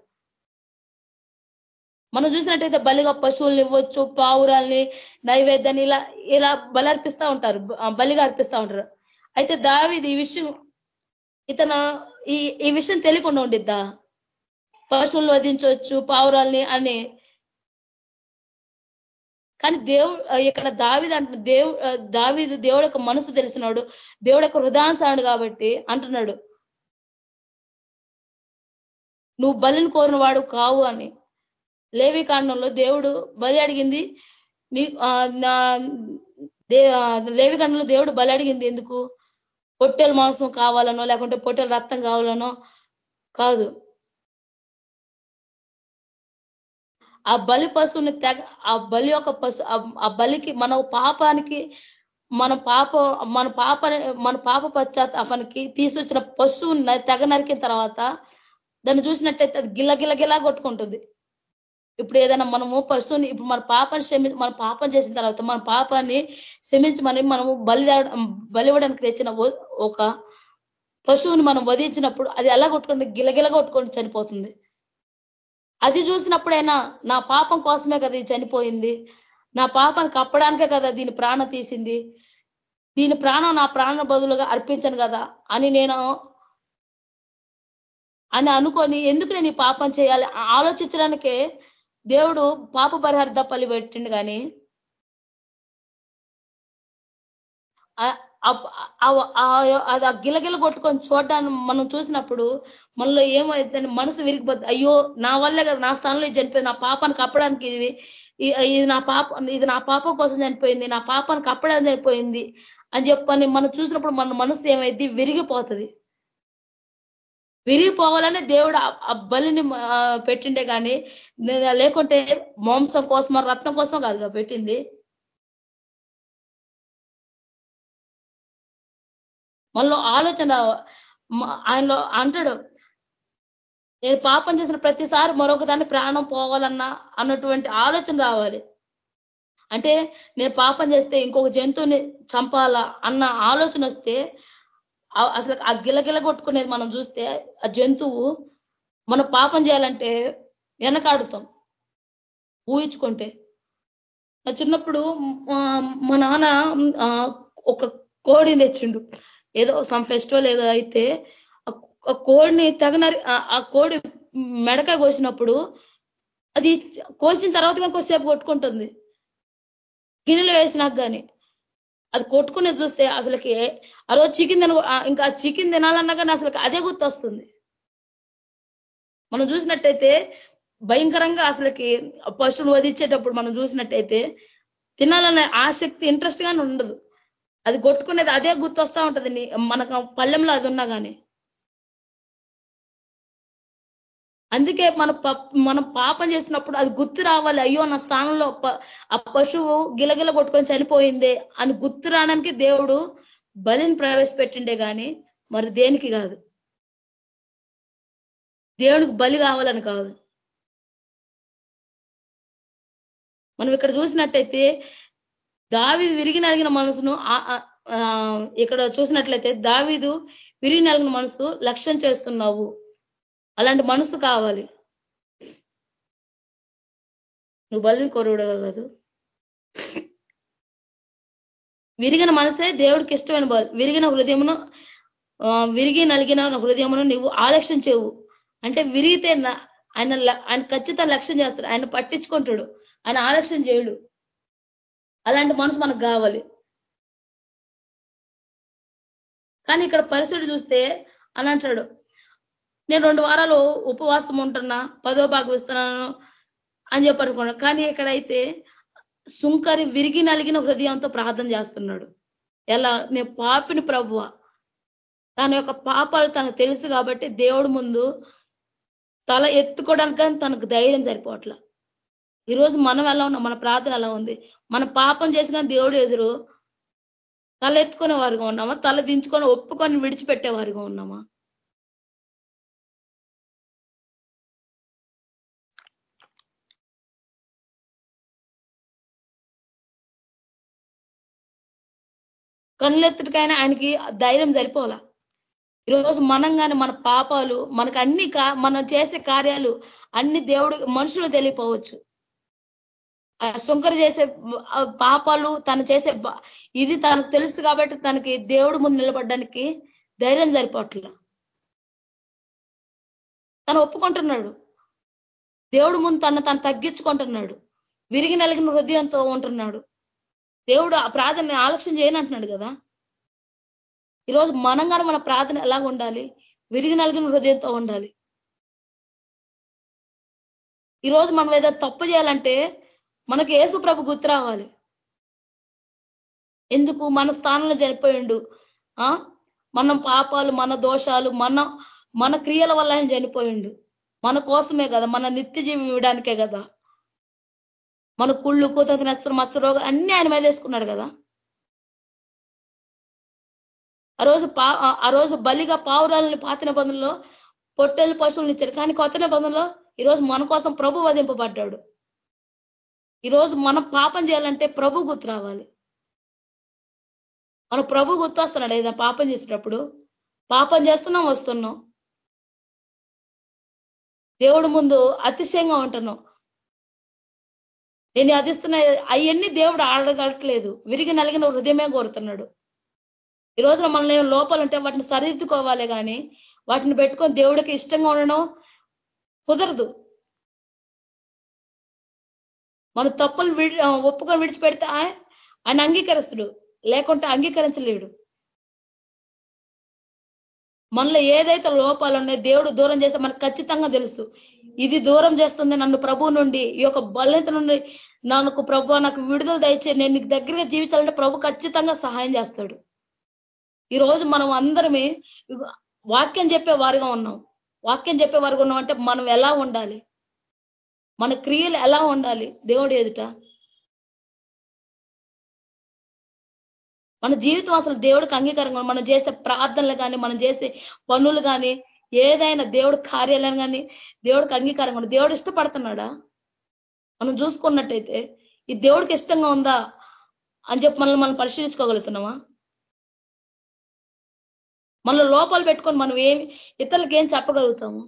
మనం చూసినట్టయితే బలిగా పశువుల్ని ఇవ్వచ్చు పావురాల్ని నైవేద్యాన్ని ఇలా ఇలా బలి అర్పిస్తూ ఉంటారు. బలిగా అర్పిస్తూ ఉంటారు. అయితే దావిది ఈ విషయం ఇతను ఈ ఈ విషయం తెలియకుండా ఉండిద్దా? పశువులను వధించవచ్చు పావురాల్ని అని. కానీ దేవుడు ఇక్కడ దావిది అంటు దేవు దావిదు దేవుడు యొక్క మనసు తెలిసినాడు దేవుడు యొక్క హృదయానుసారుడు కాబట్టి అంటున్నాడు. నువ్వు బలిని కోరిన వాడు కావు అని. లేవి కాండంలో దేవుడు బలి అడిగింది నీ లేవి కాండంలో దేవుడు బలి అడిగింది ఎందుకు? పొట్టెల మాంసం కావాలనో లేకుంటే పొట్టెల రక్తం కావాలనో కాదు. ఆ బలి పశువుని తెగ ఆ బలి యొక్క పశు ఆ బలికి మన పాపానికి మన పాప మన పాప మన పాప పశ్చాత్తాపానికి తీసుకొచ్చిన పశువుని తెగ నరికిన తర్వాత దాన్ని చూసినట్టయితే అది గిల్ల గిల్ల గిలా కొట్టుకుంటుంది. ఇప్పుడు ఏదైనా మనము పశువుని ఇప్పుడు మన పాపాన్ని క్షమి మన పాపం చేసిన తర్వాత మన పాపాన్ని క్షమించమని మనము బలి బలివ్వడానికి తెచ్చిన ఒక పశువుని మనం వధించినప్పుడు అది ఎలా కొట్టుకుంటే గిలగిల కొట్టుకొని చనిపోతుంది. అది చూసినప్పుడైనా నా పాపం కోసమే కదా ఇది చనిపోయింది. నా పాపం కప్పడానికే కదా దీని ప్రాణం తీసింది. దీని ప్రాణం నా ప్రాణ బదులుగా అర్పించను కదా అని నేను అని అనుకొని ఎందుకు నేను ఈ పాపం చేయాలి? ఆలోచించడానికే దేవుడు పాప పరిహార్థ పల్లి పెట్టిండు కానీ అది ఆ గిలగిల కొట్టుకొని చూడడాన్ని మనం చూసినప్పుడు మనలో ఏమైందని మనసు విరిగిపోతుంది అయ్యో నా వల్లే కదా నా స్థానంలో చనిపోయింది నా పాపాన్ని కప్పడానికి ఇది ఇది నా పాప ఇది నా పాపం కోసం చనిపోయింది నా పాపాన్ని కప్పడానికి చనిపోయింది అని చెప్పని మనం చూసినప్పుడు మన మనసు ఏమైంది విరిగిపోతుంది. విరిగిపోవాలని దేవుడు ఆ బలిని పెట్టిండే కానీ లేకుంటే మాంసం కోసం రత్నం కోసం కాదుగా పెట్టింది. మనలో ఆలోచన ఆయనలో అంటాడు నేను పాపం చేసిన ప్రతిసారి మరొక దాన్ని ప్రాణం పోవాలన్నా అన్నటువంటి ఆలోచన రావాలి. అంటే నేను పాపం చేస్తే ఇంకొక జంతువుని చంపాలా అన్న ఆలోచన వస్తే అసలు ఆ గిలగిల కొట్టుకునేది మనం చూస్తే ఆ జంతువు మనం పాపం చేయాలంటే వెనకాడుతాం ఊహించుకుంటే. చిన్నప్పుడు మా నాన్న ఒక కోడిని తెచ్చిండు. ఏదో సమ్ ఫెస్టివల్ ఏదో అయితే ఆ కోడిని తగనరి ఆ కోడి మెడకాయ కోసినప్పుడు అది కోసిన తర్వాత కానీ కొద్దిసేపు కొట్టుకుంటుంది. గిన్నెలు వేసినాక కానీ. అది కొట్టుకుని చూస్తే అసలుకి ఆ రోజు చికెన్ తిన ఇంకా చికెన్ తినాలన్నా కానీ అసలు అదే గుర్తొస్తుంది. మనం చూసినట్టయితే భయంకరంగా అసలుకి పశువును వధించేటప్పుడు మనం చూసినట్టయితే తినాలనే ఆసక్తి ఇంట్రెస్ట్ గానే ఉండదు. అది కొట్టుకునేది అదే గుర్తొస్తా ఉంటది మనకు పల్లెంలో అది ఉన్నా కానీ అందుకే మన మనం పాపం చేసినప్పుడు అది గుర్తు రావాలి. అయ్యో నా స్థానంలో ఆ పశువు గిలగిల కొట్టుకొని చనిపోయిందే అని గుర్తు రావడానికి దేవుడు బలిని ప్రవేశపెట్టిండే కానీ మరి దేనికి కాదు. దేవునికి బలి కావాలని కాదు. మనం ఇక్కడ చూసినట్టయితే దావి విరిగి నలిగిన మనసును ఇక్కడ చూసినట్లయితే దావిదు విరిగి నలిగిన మనసు లక్ష్యం చేస్తున్నావు. అలాంటి మనసు కావాలి. నువ్వు బలిని కోరుడుగా కాదు? విరిగిన మనసే దేవుడికి ఇష్టమైన బలు. విరిగిన హృదయమును విరిగి నలిగిన హృదయమును నువ్వు ఆలక్ష్యం చేవు అంటే విరిగితే ఆయన ఆయన ఖచ్చితంగా లక్ష్యం చేస్తాడు. ఆయన పట్టించుకుంటాడు. ఆయన ఆలక్ష్యం చేయడు. అలాంటి మనసు మనకు కావాలి. కానీ ఇక్కడ పరిస్థితి చూస్తే అని అంటాడు. నేను రెండు వారాలు ఉపవాసం ఉంటున్నా పదో భాగం ఇస్తున్నాను అని చెప్పనుకున్నాను కానీ ఇక్కడైతే సుంకరి విరిగి నలిగిన హృదయంతో ప్రార్థన చేస్తున్నాడు. ఎలా? నేను పాపిని ప్రభువ. తన యొక్క పాపాలు తనకు తెలుసు కాబట్టి దేవుడు ముందు తల ఎత్తుకోవడానికి కానీ తనకు ధైర్యం సరిపోవట్లా. ఈరోజు మనం ఎలా ఉన్నాం? మన ప్రార్థన ఎలా ఉంది? మన పాపం చేసిన దేవుడు ఎదురు తల ఎత్తుకునే వారిగా ఉన్నామా? తల దించుకొని ఒప్పుకొని విడిచిపెట్టే వారిగా ఉన్నామా? కన్నులెత్తుడికైనా ఆయనకి ధైర్యం సరిపోలా ఈరోజు మనం కానీ మన పాపాలు మనకు అన్ని మనం చేసే కార్యాలు అన్ని దేవుడు మనుషులు తెలియపోవచ్చు. ఆ శంకర చేసే పాపాలు తను చేసే ఇది తనకు తెలుసు కాబట్టి తనకి దేవుడు ముందు నిలబడడానికి ధైర్యం సరిపోవట్లా తను ఒప్పుకుంటున్నాడు. దేవుడు ముందు తను తను తగ్గించుకుంటున్నాడు. విరిగి నలిగిన హృదయంతో ఉంటున్నాడు. దేవుడు ఆ ప్రార్థన ఆలక్ష్యం చేయనంటున్నాడు కదా. ఈరోజు మనం కానీ మన ప్రార్థన ఎలాగ ఉండాలి? విరిగి నలిగిన హృదయంతో ఉండాలి. ఈరోజు మనం ఏదైనా తప్పు చేయాలంటే మనకి ఏసు ప్రభు గుర్తు రావాలి. ఎందుకు? మన స్థానంలో చనిపోయిండు. మన పాపాలు మన దోషాలు మన మన క్రియల వల్ల ఆయన చనిపోయిండు. మన కోసమే కదా మన నిత్య జీవి ఇవ్వడానికే కదా. మన కుళ్ళు కూత నష్టం మత్స రోగం అన్ని ఆయన మీద వేసుకున్నాడు కదా. ఆ రోజు పా ఆ రోజు బలిగా పావురాలని పాత నిబంధనలో పొట్టెలు పశువులను ఇచ్చారు కానీ కొత్త నిబంధనలో ఈరోజు మన కోసం ప్రభు వధింపబడ్డాడు. ఈరోజు మనం పాపం చేయాలంటే ప్రభు గుర్తు రావాలి. మన ప్రభు గుర్తు వస్తున్నాడు. ఏదైనా పాపం చేసేటప్పుడు పాపం చేస్తున్నాం వస్తున్నాం. దేవుడు ముందు అతిశయంగా ఉంటున్నాం. నేను అదిస్తున్న అవన్నీ దేవుడు ఆడగలట్లేదు. విరిగి నలిగిన హృదయమే కోరుతున్నాడు. ఈ రోజున మనల్ని లోపాలు ఉంటే వాటిని సరిదిద్దుకోవాలి కానీ వాటిని పెట్టుకొని దేవుడికి ఇష్టంగా ఉండడం కుదరదు. మన తప్పులు విడి ఒప్పుకొని విడిచిపెడితే ఆయన అంగీకరిస్తుడు. లేకుంటే అంగీకరించలేడు. మనలో ఏదైతే లోపాలు ఉన్నాయో దేవుడు దూరం చేస్తే మనకు ఖచ్చితంగా తెలుసు. ఇది దూరం చేస్తుంది నన్ను ప్రభు నుండి ఈ యొక్క బలత నుండి. నాకు ప్రభు నాకు విడుదల దయచే నేను నీకు దగ్గరగా జీవించాలంటే ప్రభు ఖచ్చితంగా సహాయం చేస్తాడు. ఈ రోజు మనం అందరమే వాక్యం చెప్పే వారిగా ఉన్నాం. వాక్యం చెప్పే వారిగా ఉన్నాం అంటే మనం ఎలా ఉండాలి? మన క్రియలు ఎలా ఉండాలి? దేవుడు ఎదుట మన జీవితం అసలు దేవుడికి అంగీకారంగా మనం చేసే ప్రార్థనలు కానీ మనం చేసే పనులు కానీ ఏదైనా దేవుడి కార్యాలయం కానీ దేవుడికి అంగీకారంగా ఉంది. దేవుడు ఇష్టపడుతున్నాడా? మనం చూసుకున్నట్టయితే ఈ దేవుడికి ఇష్టంగా ఉందా అని చెప్పి మనల్ని మనం పరిశీలించుకోగలుగుతున్నామా? మన లోపాలు పెట్టుకొని మనం ఏమి ఇతరులకి ఏం చెప్పగలుగుతాము?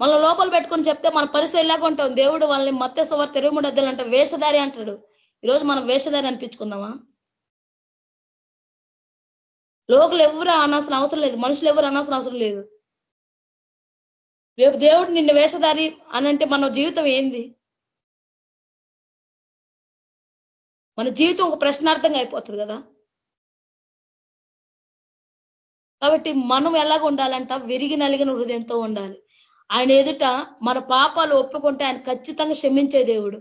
మనం లోపల పెట్టుకొని చెప్తే మన పరిస్థితి ఎలాగుంటాం దేవుడు వాళ్ళని మత్త సువార్ తెరుగుముడద్దలు మూడు వేషధారి అంటాడు. ఈరోజు మనం వేషధారి అనిపించుకుందామా? లోకలు ఎవరు అనాల్సిన అవసరం లేదు. మనుషులు ఎవరు అనాల్సిన అవసరం లేదు. రేపు దేవుడు నిన్ను వేషధారి అనంటే మన జీవితం ఏంది? మన జీవితం ఒక ప్రశ్నార్థంగా అయిపోతుంది కదా? కాబట్టి మనం ఎలాగ ఉండాలంట? విరిగి నలిగిన హృదయంతో ఉండాలి. ఆయన ఎదుట మన పాపాలు ఒప్పుకుంటే ఆయన ఖచ్చితంగా క్షమించే దేవుడు.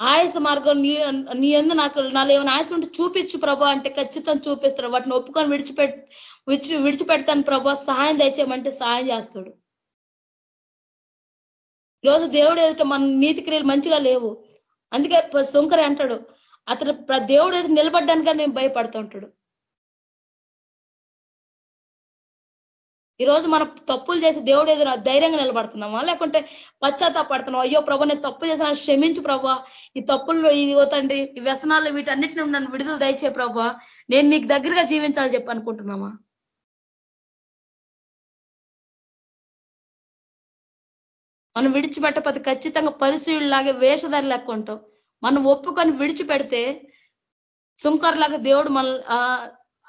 ఆయాస మార్గం నీ నీ ఎందు నాకు నాలో ఏమైనా ఆయాసం ఉంటే చూపించు ప్రభా అంటే ఖచ్చితంగా చూపిస్తాడు. వాటిని ఒప్పుకొని విడిచిపెట్ విడిచి విడిచిపెడతాను ప్రభా. సహాయం దయచేయమంటే సహాయం చేస్తాడు. ఈరోజు దేవుడు ఎదుట మన నీతి క్రియలు మంచిగా లేవు. అందుకే శంకరి అంటాడు అతడు దేవుడు ఎదురు నిలబడ్డానికి నేను భయపడుతూ ఈరోజు మనం తప్పులు చేసి దేవుడు ఎదురు ధైర్యంగా నిలబడుతున్నామా? లేకుంటే పశ్చాత్తాపడుతున్నాం అయ్యో ప్రభు నేను తప్పు చేసిన క్షమించు ప్రభా. ఈ తప్పుల్లో ఇది తండ్రి ఈ వ్యసనాలు వీటన్నిటిని నన్ను విడుదల దయచే ప్రభా. నేను నీకు దగ్గరగా జీవించాలని చెప్పి అనుకుంటున్నామా? మనం విడిచిపెట్టకపోతే ఖచ్చితంగా పరిశీలిలాగే వేషధారి లెక్కుంటాం మనం ఒప్పుకొని విడిచిపెడితే సుంకర్లాగా దేవుడు మన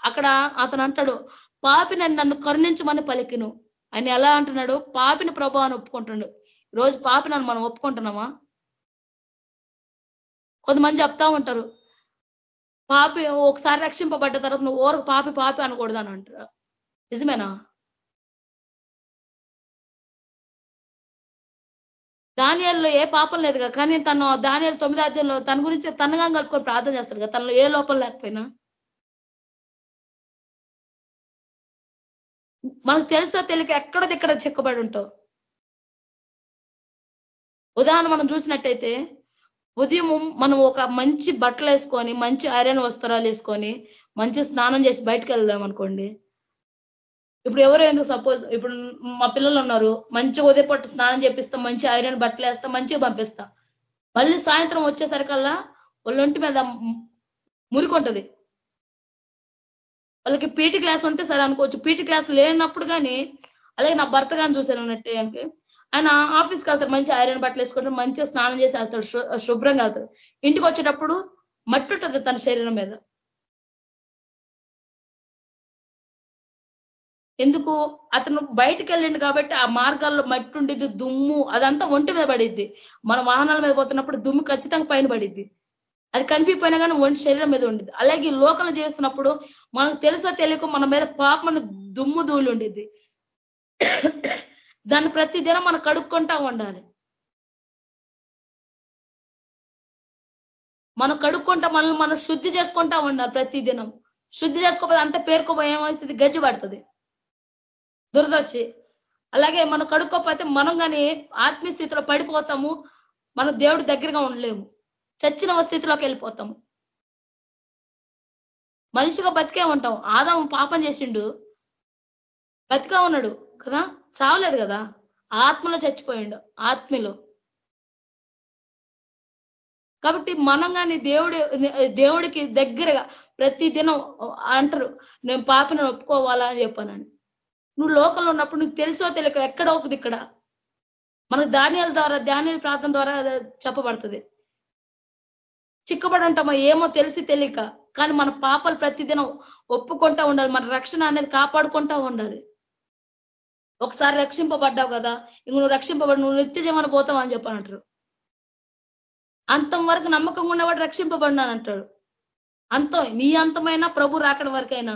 అక్కడ అతను అంటాడు పాపిని నన్ను కరుణించమని పలికిను. ఆయన ఎలా అంటున్నాడు? పాపిని ప్రభావాన్ని ఒప్పుకుంటున్నాడు రోజు పాపిని మనం ఒప్పుకుంటున్నామా? కొంతమంది చెప్తా ఉంటారు. పాపి ఒకసారి రక్షింపబడ్డ తర్వాత నువ్వు ఓరకు పాపి పాపి అనకూడదని అని అంటారు. నిజమేనా? దానియాల్లో ఏ పాపం లేదు కానీ తను దానియాలు తొమ్మిది అధ్యాయంలో తన గురించి తనగా కలుపుకొని ప్రార్థన చేస్తాడు కదా తనలో ఏ లోపం లేకపోయినా. మనకు తెలుసో తెలియక ఎక్కడది ఇక్కడ చెక్కబడి ఉంటావు. ఉదాహరణ మనం చూసినట్టయితే ఉదయం మనం ఒక మంచి బట్టలు వేసుకొని మంచి ఐరన్ వస్త్రాలు వేసుకొని మంచి స్నానం చేసి బయటకు వెళ్దాం అనుకోండి. ఇప్పుడు ఎవరో ఎందుకు సపోజ్ ఇప్పుడు మా పిల్లలు ఉన్నారు మంచి ఉదయం పట్టు స్నానం చేపిస్తాం మంచి ఐరన్ బట్టలు వేస్తాం మంచిగా పంపిస్తాం. మళ్ళీ సాయంత్రం వచ్చేసరికల్లా ఒళ్ళొంటి మీద మురికి ఉంటుంది వాళ్ళకి పీటీ క్లాస్ ఉంటే సరే అనుకోవచ్చు. పీటీ క్లాస్ లేనప్పుడు కానీ అలాగే నా భర్త కానీ చూశాను అన్నట్టు ఆయన ఆఫీస్కి వెళ్తారు. మంచి ఐరన్ బట్టలు వేసుకుంటారు. మంచిగా స్నానం చేసి వెళ్తాడు శుభ్రంగా వెళ్తారు. ఇంటికి వచ్చేటప్పుడు మట్టి ఉంటుంది తన శరీరం మీద. ఎందుకు? అతను బయటికి వెళ్ళిండు కాబట్టి ఆ మార్గాల్లో మట్టి ఉండిద్ది దుమ్ము అదంతా ఒంటి మీద పడిద్ది. మన వాహనాల మీద పోతున్నప్పుడు దుమ్ము ఖచ్చితంగా పైన పడిద్ది. అది కనిపిపోయినా కానీ ఒంటి శరీరం మీద ఉండేది అలాగే లోకంలో చేస్తున్నప్పుడు మనకు తెలుసో తెలియక మన మీద పాపను దుమ్ము ధూళి ఉండేది దాన్ని ప్రతిదినం మనం కడుక్కుంటా ఉండాలి. మనం కడుక్కుంటా మనల్ని మనం శుద్ధి చేసుకుంటా ఉండాలి ప్రతిదినం. శుద్ధి చేసుకోకపోతే అంత పేరుకోపోయి ఏమవుతుంది? గజ్జి పడుతుంది. దురదొచ్చి. అలాగే మనం కడుక్కోకపోతే మనం కానీ ఆత్మీయ స్థితిలో పడిపోతాము. మనం దేవుడి దగ్గరగా ఉండలేము. చచ్చిన స్థితిలోకి వెళ్ళిపోతాము. మనిషిగా బతికే ఉంటాం. ఆదాము పాపం చేసిండు. బతికా ఉన్నాడు కదా? చావలేదు కదా? ఆత్మలో చచ్చిపోయిండు. ఆత్మలో కాబట్టి మనం కానీ దేవుడు దేవుడికి దగ్గరగా ప్రతి దినం అంటారు నేను పాపను ఒప్పుకోవాలా? అని చెప్పానని. నువ్వు లోకంలో ఉన్నప్పుడు నీకు తెలుసో తెలియక ఎక్కడ అవుతుంది ఇక్కడ. మనకు ధాన్యాల ద్వారా ధాన్యాల ప్రార్థన ద్వారా చెప్పబడుతుంది. చిక్కుబడి ఉంటామో ఏమో తెలిసి తెలియక కానీ మన పాపలు ప్రతిదినం ఒప్పుకుంటా ఉండాలి. మన రక్షణ అనేది కాపాడుకుంటా ఉండాలి. ఒకసారి రక్షింపబడ్డావు కదా ఇంక నువ్వు రక్షింపబడి నువ్వు నిత్య జీవన పోతావు అని చెప్పనంటారు అంతం వరకు నమ్మకంగా ఉన్నవాడు రక్షింపబడినానంటాడు అంతం నీ అంతమైనా ప్రభు రాకడి వరకైనా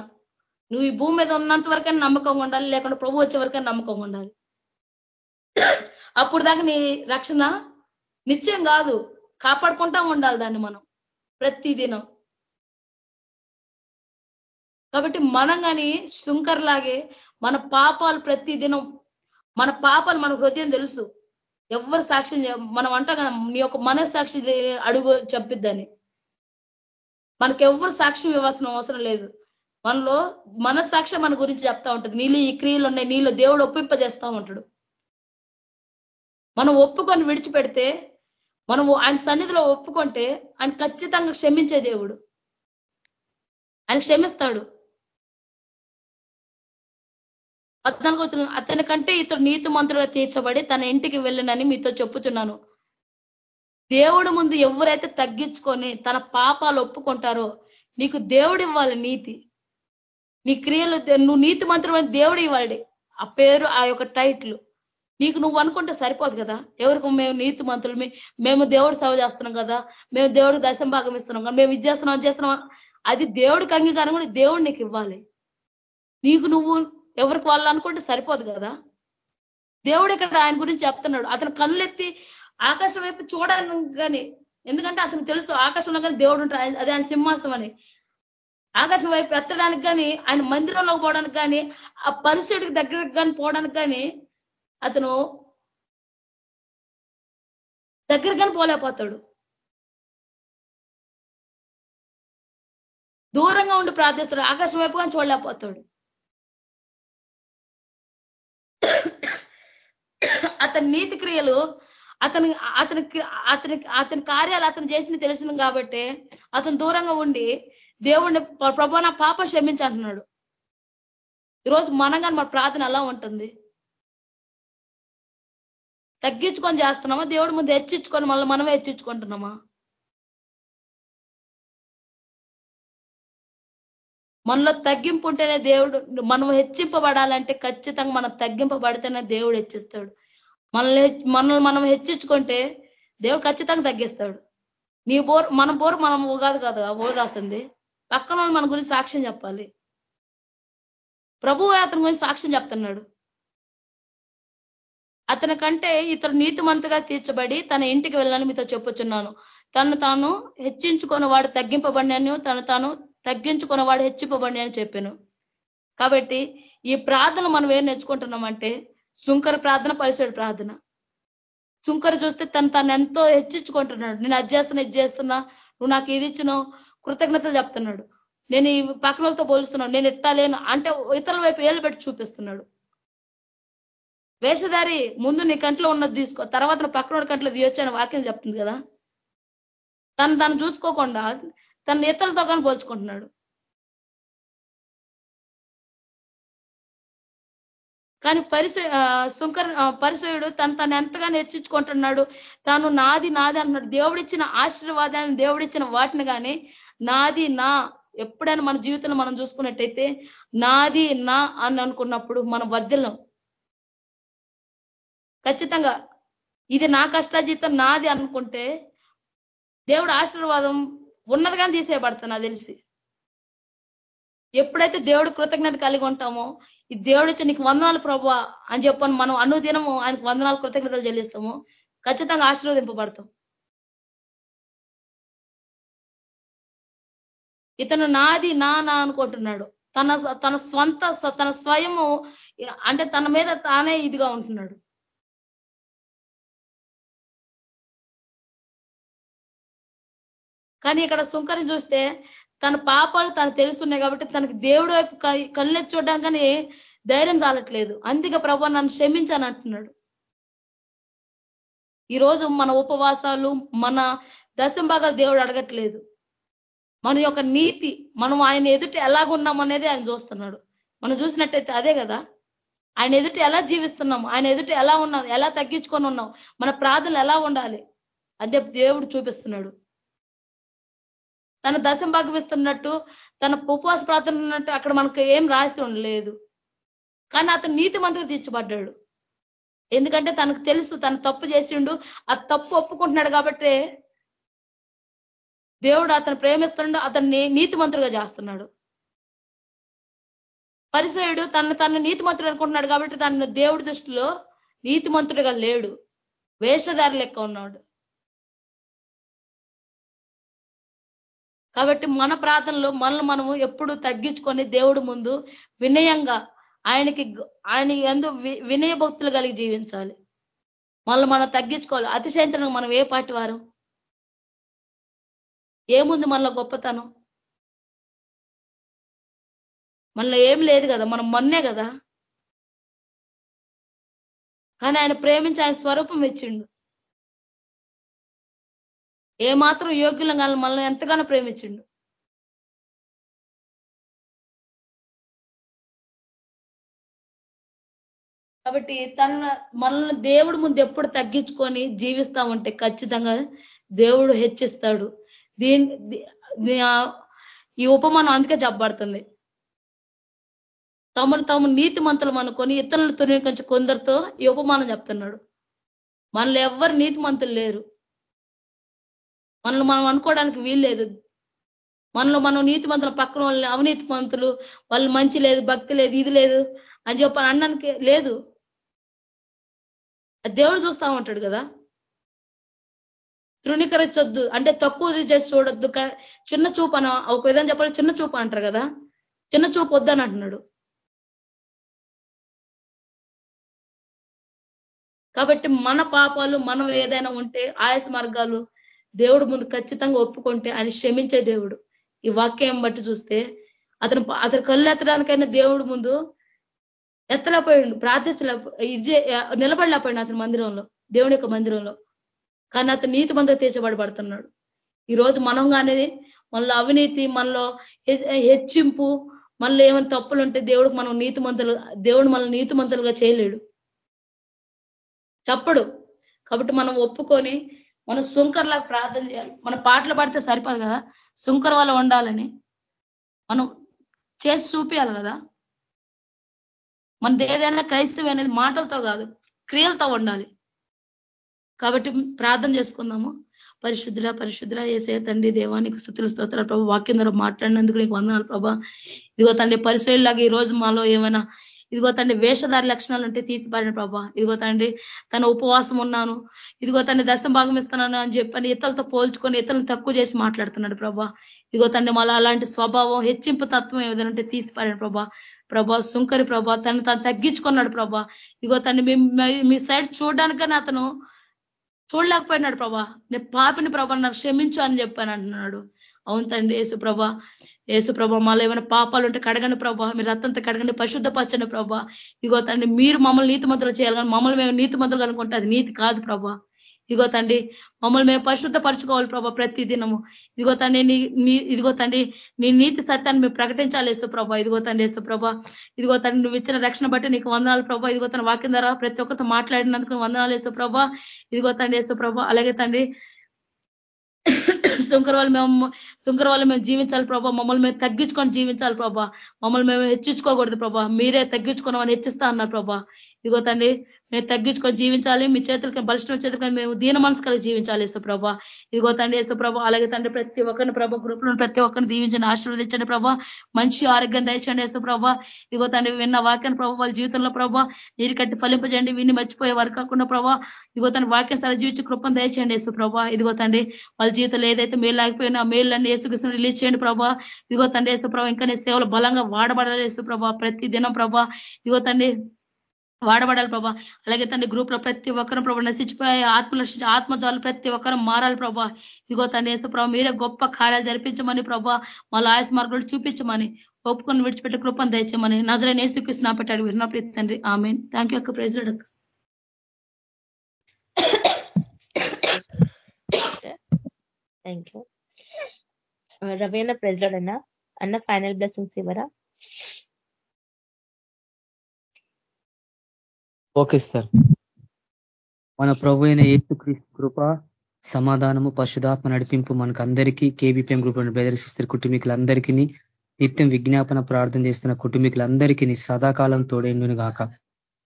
నువ్వు ఈ భూమి మీద ఉన్నంత వరకైనా నమ్మకంగా ఉండాలి లేకుంటే ప్రభు వచ్చే వరకైనా నమ్మకంగా ఉండాలి. అప్పుడు దాకా నీ రక్షణ నిత్యం కాదు. కాపాడుకుంటా ఉండాలి దాన్ని మనం ప్రతిదినం. కాబట్టి మనం కానీ శుంకర్లాగే మన పాపాలు ప్రతిదినం మన పాపాలు మన హృదయం తెలుసు. ఎవరు సాక్ష్యం మనం అంటాం నీ యొక్క మనస్సాక్షి అడుగు చెప్పిద్దని మనకెవ్వరు సాక్ష్యం ఇవ్వాల్సిన అవసరం లేదు. మనలో మనస్సాక్ష్యం మన గురించి చెప్తా ఉంటుంది. నీళ్ళు ఈ క్రియలు ఉన్నాయి నీళ్ళు దేవుడు ఒప్పింపజేస్తా ఉంటాడు. మనం ఒప్పుకొని విడిచిపెడితే మనం ఆయన సన్నిధిలో ఒప్పుకుంటే ఆయన ఖచ్చితంగా క్షమించే దేవుడు. ఆయన క్షమిస్తాడు. పద్నాలుగు వచ్చిన అతని కంటే ఇతడు నీతి మంత్రులుగా తీర్చబడి తన ఇంటికి వెళ్ళినని మీతో చెప్పుతున్నాను దేవుడు ముందు ఎవరైతే తగ్గించుకొని తన పాపాలు ఒప్పుకుంటారో నీకు దేవుడు ఇవ్వాలి నీతి. నీ క్రియలు నువ్వు నీతి మంత్రులు దేవుడు ఇవ్వాలి. ఆ పేరు ఆ యొక్క టైటిల్. నీకు నువ్వు అనుకుంటే సరిపోదు కదా. ఎవరికి మేము నీతి మంత్రులు మేము దేవుడు సేవ చేస్తున్నాం కదా. మేము దేవుడు దశం భాగం ఇస్తున్నాం కదా. మేము ఇది చేస్తున్నాం చేస్తున్నాం. అది దేవుడికి అంగీకారం కూడా దేవుడు నీకు ఇవ్వాలి. నీకు నువ్వు ఎవరికి వాళ్ళు అనుకుంటే సరిపోదు కదా. దేవుడు ఇక్కడ ఆయన గురించి చెప్తున్నాడు. అతను కళ్ళెత్తి ఆకాశం వైపు చూడను కానీ ఎందుకంటే అతను తెలుసు ఆకాశంలో కానీ దేవుడు ఉంటాడు. అది ఆయన సింహాసం అని. ఆకాశం వైపు ఎత్తడానికి కానీ ఆయన మందిరంలోకి పోవడానికి కానీ ఆ పరిస్థితికి దగ్గరకు కానీ పోవడానికి కానీ అతను దగ్గర పోలేకపోతాడు. దూరంగా ఉండి ప్రార్థిస్తాడు. ఆకాశం వైపు కానీ చూడలేకపోతాడు. అతని నీతి క్రియలు అతని అతని అతని అతని కార్యాలు అతను చేసిన తెలిసింది కాబట్టి అతను దూరంగా ఉండి దేవుణ్ణి ప్రభు నా పాప క్షమించంటున్నాడు. ఈరోజు మనం కానీ మన ప్రార్థన ఎలా ఉంటుంది? తగ్గించుకొని చేస్తున్నామా? దేవుడి ముందు హెచ్చించుకొని మళ్ళీ మనమే హెచ్చించుకుంటున్నామా మనలో తగ్గింపు ఉంటేనే దేవుడు మనం హెచ్చింపబడాలంటే ఖచ్చితంగా మనం తగ్గింపబడితేనే దేవుడు హెచ్చిస్తాడు. మనల్ని మనల్ని మనం హెచ్చించుకుంటే దేవుడు ఖచ్చితంగా తగ్గిస్తాడు. నీ బోర్ మన బోర్ మనం ఊగాదు కదా ఊగాల్సింది పక్కన మన గురించి సాక్ష్యం చెప్పాలి. ప్రభు అతని గురించి సాక్ష్యం చెప్తున్నాడు. అతని కంటే ఇతరు నీతిమంతగా తీర్చబడి తన ఇంటికి వెళ్ళాలని మీతో చెప్పుచున్నాను. తను తాను హెచ్చించుకున్న వాడు తగ్గింపబడినను తను తాను తగ్గించుకున్న వాడు హెచ్చింపబడి అని చెప్పాను. కాబట్టి ఈ ప్రార్థన మనం ఏం నేర్చుకుంటున్నామంటే సుంకర ప్రార్థన పరిసడు ప్రార్థన. సుంకర చూస్తే తను తను ఎంతో హెచ్చించుకుంటున్నాడు. నేను అది చేస్తున్నా ఇది చేస్తున్నా నువ్వు నాకు ఇది ఇచ్చినావు కృతజ్ఞతలు చెప్తున్నాడు. నేను ఈ పక్కనలతో పోలుస్తున్నాను నేను ఎట్టా లేను అంటే ఇతరుల వైపు ఏళ్ళు పెట్టి చూపిస్తున్నాడు. వేషధారి ముందు నీ కంట్లో ఉన్నది తీసుకో తర్వాత పక్కన కంట్లో తీయొచ్చు వాక్యం చెప్తుంది కదా? తను తను చూసుకోకుండా తన ఇతరులతో కానీ పోల్చుకుంటున్నాడు. కానీ పరిస శుంకర్ పరిసయుడు తను తను ఎంతగానో హెచ్చించుకుంటున్నాడు తాను నాది నాది అంటున్నాడు. దేవుడిచ్చిన ఆశీర్వాదాన్ని దేవుడిచ్చిన వాటిని కానీ నాది నా ఎప్పుడైనా మన జీవితంలో మనం చూసుకున్నట్టయితే నాది నా అని అనుకున్నప్పుడు మనం వర్ధిల్లం. ఖచ్చితంగా ఇది నా కష్టాజీతం నాది అనుకుంటే దేవుడు ఆశీర్వాదం ఉన్నది కానీ తీసేయబడతా తెలిసి. ఎప్పుడైతే దేవుడు కృతజ్ఞత కలిగి ఉంటామో ఈ దేవుడు నీకు వందనాలు ప్రభు అని చెప్పని మనం అనుదినము ఆయనకు వందనాలు కృతజ్ఞతలు చెల్లిస్తాము. ఖచ్చితంగా ఆశీర్వదింపబడతాం. ఇతను నాది నా నా అనుకుంటున్నాడు. తన తన స్వంత తన స్వయము అంటే తన మీద తానే ఇదిగా ఉంటున్నాడు. కానీ ఇక్కడ సుంకరి చూస్తే తన పాపాలు తను తెలుస్తున్నాయి కాబట్టి తనకి దేవుడు వైపు కళ్ళెత్తి చూడడానికి కానీ ధైర్యం చాలట్లేదు. అందుకే ప్రభు నన్ను క్షమించాను అంటున్నాడు. ఈరోజు మన ఉపవాసాలు మన దశంభాగాలు దేవుడు అడగట్లేదు. మన యొక్క నీతి మనం ఆయన ఎదుటి ఎలాగున్నాం అనేది ఆయన చూస్తున్నాడు. మనం చూసినట్టయితే అదే కదా? ఆయన ఎదుటి ఎలా జీవిస్తున్నాం? ఆయన ఎదుటి ఎలా ఉన్నాం? ఎలా తగ్గించుకొని ఉన్నాం? మన ప్రార్థనలు ఎలా ఉండాలి? అదే దేవుడు చూపిస్తున్నాడు. తన దశం భాగమిస్తున్నట్టు తన ఉపవాస ప్రార్థన ఉన్నట్టు అక్కడ మనకు ఏం రాసి ఉండలేదు. కానీ అతను నీతి మంత్రులు తీర్చబడ్డాడు. ఎందుకంటే తనకు తెలుసు తను తప్పు చేసిండు. ఆ తప్పు ఒప్పుకుంటున్నాడు కాబట్టి దేవుడు అతను ప్రేమిస్తున్నాడు అతన్ని నీతి చేస్తున్నాడు. పరిసయుడు తను తను నీతి మంత్రుడు అనుకుంటున్నాడు కాబట్టి తన దేవుడి దృష్టిలో నీతి మంత్రుడుగా లేడు. వేషధారి లెక్క ఉన్నాడు. కాబట్టి మన ప్రార్థనలో మనల్ని మనము ఎప్పుడు తగ్గించుకొని దేవుడు ముందు వినయంగా ఆయనకి ఆయన ఎందు వినయ భక్తులు కలిగి జీవించాలి. మనల్ని మనం తగ్గించుకోవాలి. అతిశయించడానికి మనం ఏ పాటి వారు? ఏముంది మనలో గొప్పతనం? మనలో ఏం లేదు కదా మనం మొన్నే కదా. కానీ ఆయన ప్రేమించి ఆయన స్వరూపం ఇచ్చిండు. ఏమాత్రం యోగ్యులం కానీ మనల్ని ఎంతగానో ప్రేమించిండు. కాబట్టి తన మనల్ని దేవుడు ముందు ఎప్పుడు తగ్గించుకొని జీవిస్తా ఉంటే ఖచ్చితంగా దేవుడు హెచ్చిస్తాడు. దీని ఈ ఉపమానం అందుకే చెప్పబడుతుంది తమను తాము నీతి మంతులు అనుకొని ఇతరులు తుని కొంచెం కొందరితో ఈ ఉపమానం చెప్తున్నాడు. మనలో ఎవ్వరు నీతి మంతులు లేరు. మనల్ని మనం అనుకోవడానికి వీల్లేదు. మనలో మనం నీతిమంతుల పక్కన వాళ్ళని అవినీతి మంతులు వాళ్ళు మంచి లేదు భక్తి లేదు ఇది లేదు అని చెప్పి అన్నానికి లేదు. దేవుడు చూస్తా ఉంటాడు కదా. తృణీకరించొద్దు. అంటే తక్కువ చేసి చూడొద్దు. చిన్న చూపు అని ఒక విధంగా చెప్పాలి చిన్న చూపు అంటారు కదా. చిన్న చూపు వద్దని అంటున్నాడు. కాబట్టి మన పాపాలు మనం ఏదైనా ఉంటే ఆయాస మార్గాలు దేవుడు ముందు ఖచ్చితంగా ఒప్పుకుంటే ఆయన క్షమించే దేవుడు. ఈ వాక్యం బట్టి చూస్తే అతను అతను కళ్ళు ఎత్తడానికైనా దేవుడు ముందు ఎత్తలేకపోయాడు ప్రార్థించలే ఇజే నిలబడలేకపోయిండు అతని మందిరంలో దేవుని యొక్క మందిరంలో. కానీ అతను నీతి మందిగా తీర్చబడబడుతున్నాడు ఈ రోజు మనం కానీ మనలో అవినీతి మనలో హెచ్చింపు మనలో ఏమైనా తప్పులు ఉంటే దేవుడికి మనం నీతి మంతులు దేవుడు మనల్ని నీతి మంతులుగా చేయలేడు. చెప్పడు. కాబట్టి మనం ఒప్పుకొని మనం సుంకర్లాగా ప్రార్థన చేయాలి. మన పాటలు పాడితే సరిపోదు కదా? సుంకర్ వల్ల ఉండాలని మనం చేసి చూపించాలి కదా? మనది ఏదైనా క్రైస్తవి అనేది మాటలతో కాదు క్రియలతో ఉండాలి. కాబట్టి ప్రార్థన చేసుకుందాము. పరిశుద్ధుల పరిశుద్ధుల ఏసే తండ్రి దేవానికి స్థుతులు స్తోత్ర ప్రభావ వాక్యం ద్వారా మాట్లాడినందుకు నీకు వందనాలు ప్రభా. ఇదిగో తండ్రి పరిశీలిలాగా ఈ రోజు మాలో ఏమైనా ఇదిగో తండ్రి వేషధారి లక్షణాలు ఉంటే తీసిపారిన ప్రభా. ఇదిగో తండ్రి తన ఉపవాసం ఉన్నాను. ఇదిగో తండ్రి దశం భాగం ఇస్తున్నాను అని చెప్పని ఇతరులతో పోల్చుకొని ఇతరులను తక్కువ చేసి మాట్లాడుతున్నాడు ప్రభా. ఇదిగో తండ్రి మళ్ళీ అలాంటి స్వభావం హెచ్చింపు తత్వం ఏదైనా ఉంటే తీసిపారిన ప్రభా. ప్రభా సుంకరి ప్రభా తను తను తగ్గించుకున్నాడు ప్రభా. ఇదిగో తండ్రి మీ సైడ్ చూడడానికని అతను చూడలేకపోయినాడు ప్రభా. నేను పాపిని ప్రభా నాకు క్షమించు అని చెప్పాను అంటున్నాడు. అవును తండ్రి యేసు ప్రభా. యేసు ప్రభా మాలో ఏమైనా పాపాలు ఉంటే కడగండి ప్రభా మీరు రత్నంతా కడగండి పరిశుద్ధపరచండి ప్రభా. ఇగో తండ్రి మీరు మమ్మల్ని నీతి మంత్రులు చేయాలి కానీ మమ్మల్ని మేము నీతి మంత్రులు అనుకుంటే అది నీతి కాదు ప్రభా. ఇదిగో తండ్రి మమ్మల్ని మేము పరిశుద్ధపరచుకోవాలి ప్రభా ప్రతి దినము. ఇదిగో తండ్రి నీ ఇదిగో తండ్రి నీ నీతి సత్యాన్ని మేము ప్రకటించాలి వేస్తూ ప్రభా. ఇదిగో తండ్రి వేస్తూ ప్రభా ఇదిగో తండ్రి నువ్వు ఇచ్చిన రక్షణ బట్టి నీకు వందనాలు ప్రభా. ఇదిగో తన వాక్యం ద్వారా ప్రతి ఒక్కరితో మాట్లాడినందుకు వందనాలు వేస్తూ ప్రభా. ఇదిగో తండ్రి వేస్తూ ప్రభా. అలాగే తండ్రి [laughs] శంకరవాళ్ళు మేము శంకరవాళ్ళు మేము జీవించాలి ప్రభా. మమ్మల్ని మేము తగ్గించుకొని జీవించాలి ప్రభా. మమ్మల్ని మేము హెచ్చించుకోకూడదు ప్రభా. మీరే తగ్గించుకున్నామని హెచ్చిస్తా అన్నారు ప్రభా. ఇదిగో తండ్రి మేము తగ్గించుకొని జీవించాలి మీ చేతులకి బలిష్టం చేతులకి మేము దీన మనసు కలిగి జీవించాలి యేసుప్రభ. ఇదిగో తండ్రి యేసుప్రభ అలాగే తండ్రి ప్రతి ఒక్కరిని ప్రభ గ్రూపులను ప్రతి ఒక్కరిని దీవించండి ఆశీర్వదించండి ప్రభా. మంచి ఆరోగ్యం దయచండి యేసుప్రభ. ఇదిగో తండ్రి విన్న వాక్యాన్ని ప్రభావ వాళ్ళ జీవితంలో ప్రభా నీరు కట్టి ఫలింపజేయండి విని మర్చిపోయే వారు కాకుండా ప్రభా. ఇదిగో తన వాక్యం సరే జీవించి కృపను దయచేయండి యేసుప్రభ. ఇదిగో తండ్రి వాళ్ళ జీవితంలో ఏదైతే మేలు లేకపోయినా మేళ్ళని యేసుకృష్ణ రిలీజ్ చేయండి ప్రభా. ఇదిగో తండ్రి యేసు ప్రభా ఇంకా నీ సేవలు బలంగా వాడబడాలి యేసు ప్రభా ప్రతి దినం ప్రభ. ఇదిగో తండ్రి వాడబడాలి ప్రభా. అలాగే తండ్రి గ్రూప్లో ప్రతి ఒక్కరు ప్రభా నశించిపోయే ఆత్మ ఆత్మజాలు ప్రతి ఒక్కరు మారాలి ప్రభా. ఇదిగో తండ్రి వేస్తే ప్రభా మీరే గొప్ప కార్యాలు జరిపించమని ప్రభా వాళ్ళ ఆయస్ మార్గాలు చూపించమని ఒప్పుకొని విడిచిపెట్టి కృపను దయచేయమని నజరే నేసుకృష్ణ పెట్టాడు ప్రీతి తండ్రి. ఆమె థ్యాంక్ యూ అక్క. President thank you Ravi president అన్న. అన్న ఫైనల్ బ్లెస్సింగ్స్ ఇవ్వరా? Okay sir. మన ప్రభు అయిన ఏసుక్రీస్తు కృప సమాధానము పశుధాత్మ నడిపింపు మనకు అందరికీ కేబీపీఎం గ్రూప్ బెదరిసిస్తారు కుటుంబీకులందరికీ నిత్యం విజ్ఞాపన ప్రార్థన చేస్తున్న కుటుంబీకులందరికీ సదాకాలం తోడేండును గాక.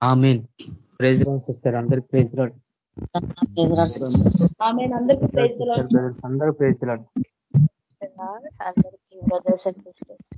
ఆమెన్. ప్రైజ్ సిస్టర్ అందరికి ప్రైజ్ రాడ్. అందరూ ప్రైజ్ రాడ్. అందరికీ బ్రదర్స్ అండ్ సిస్టర్స్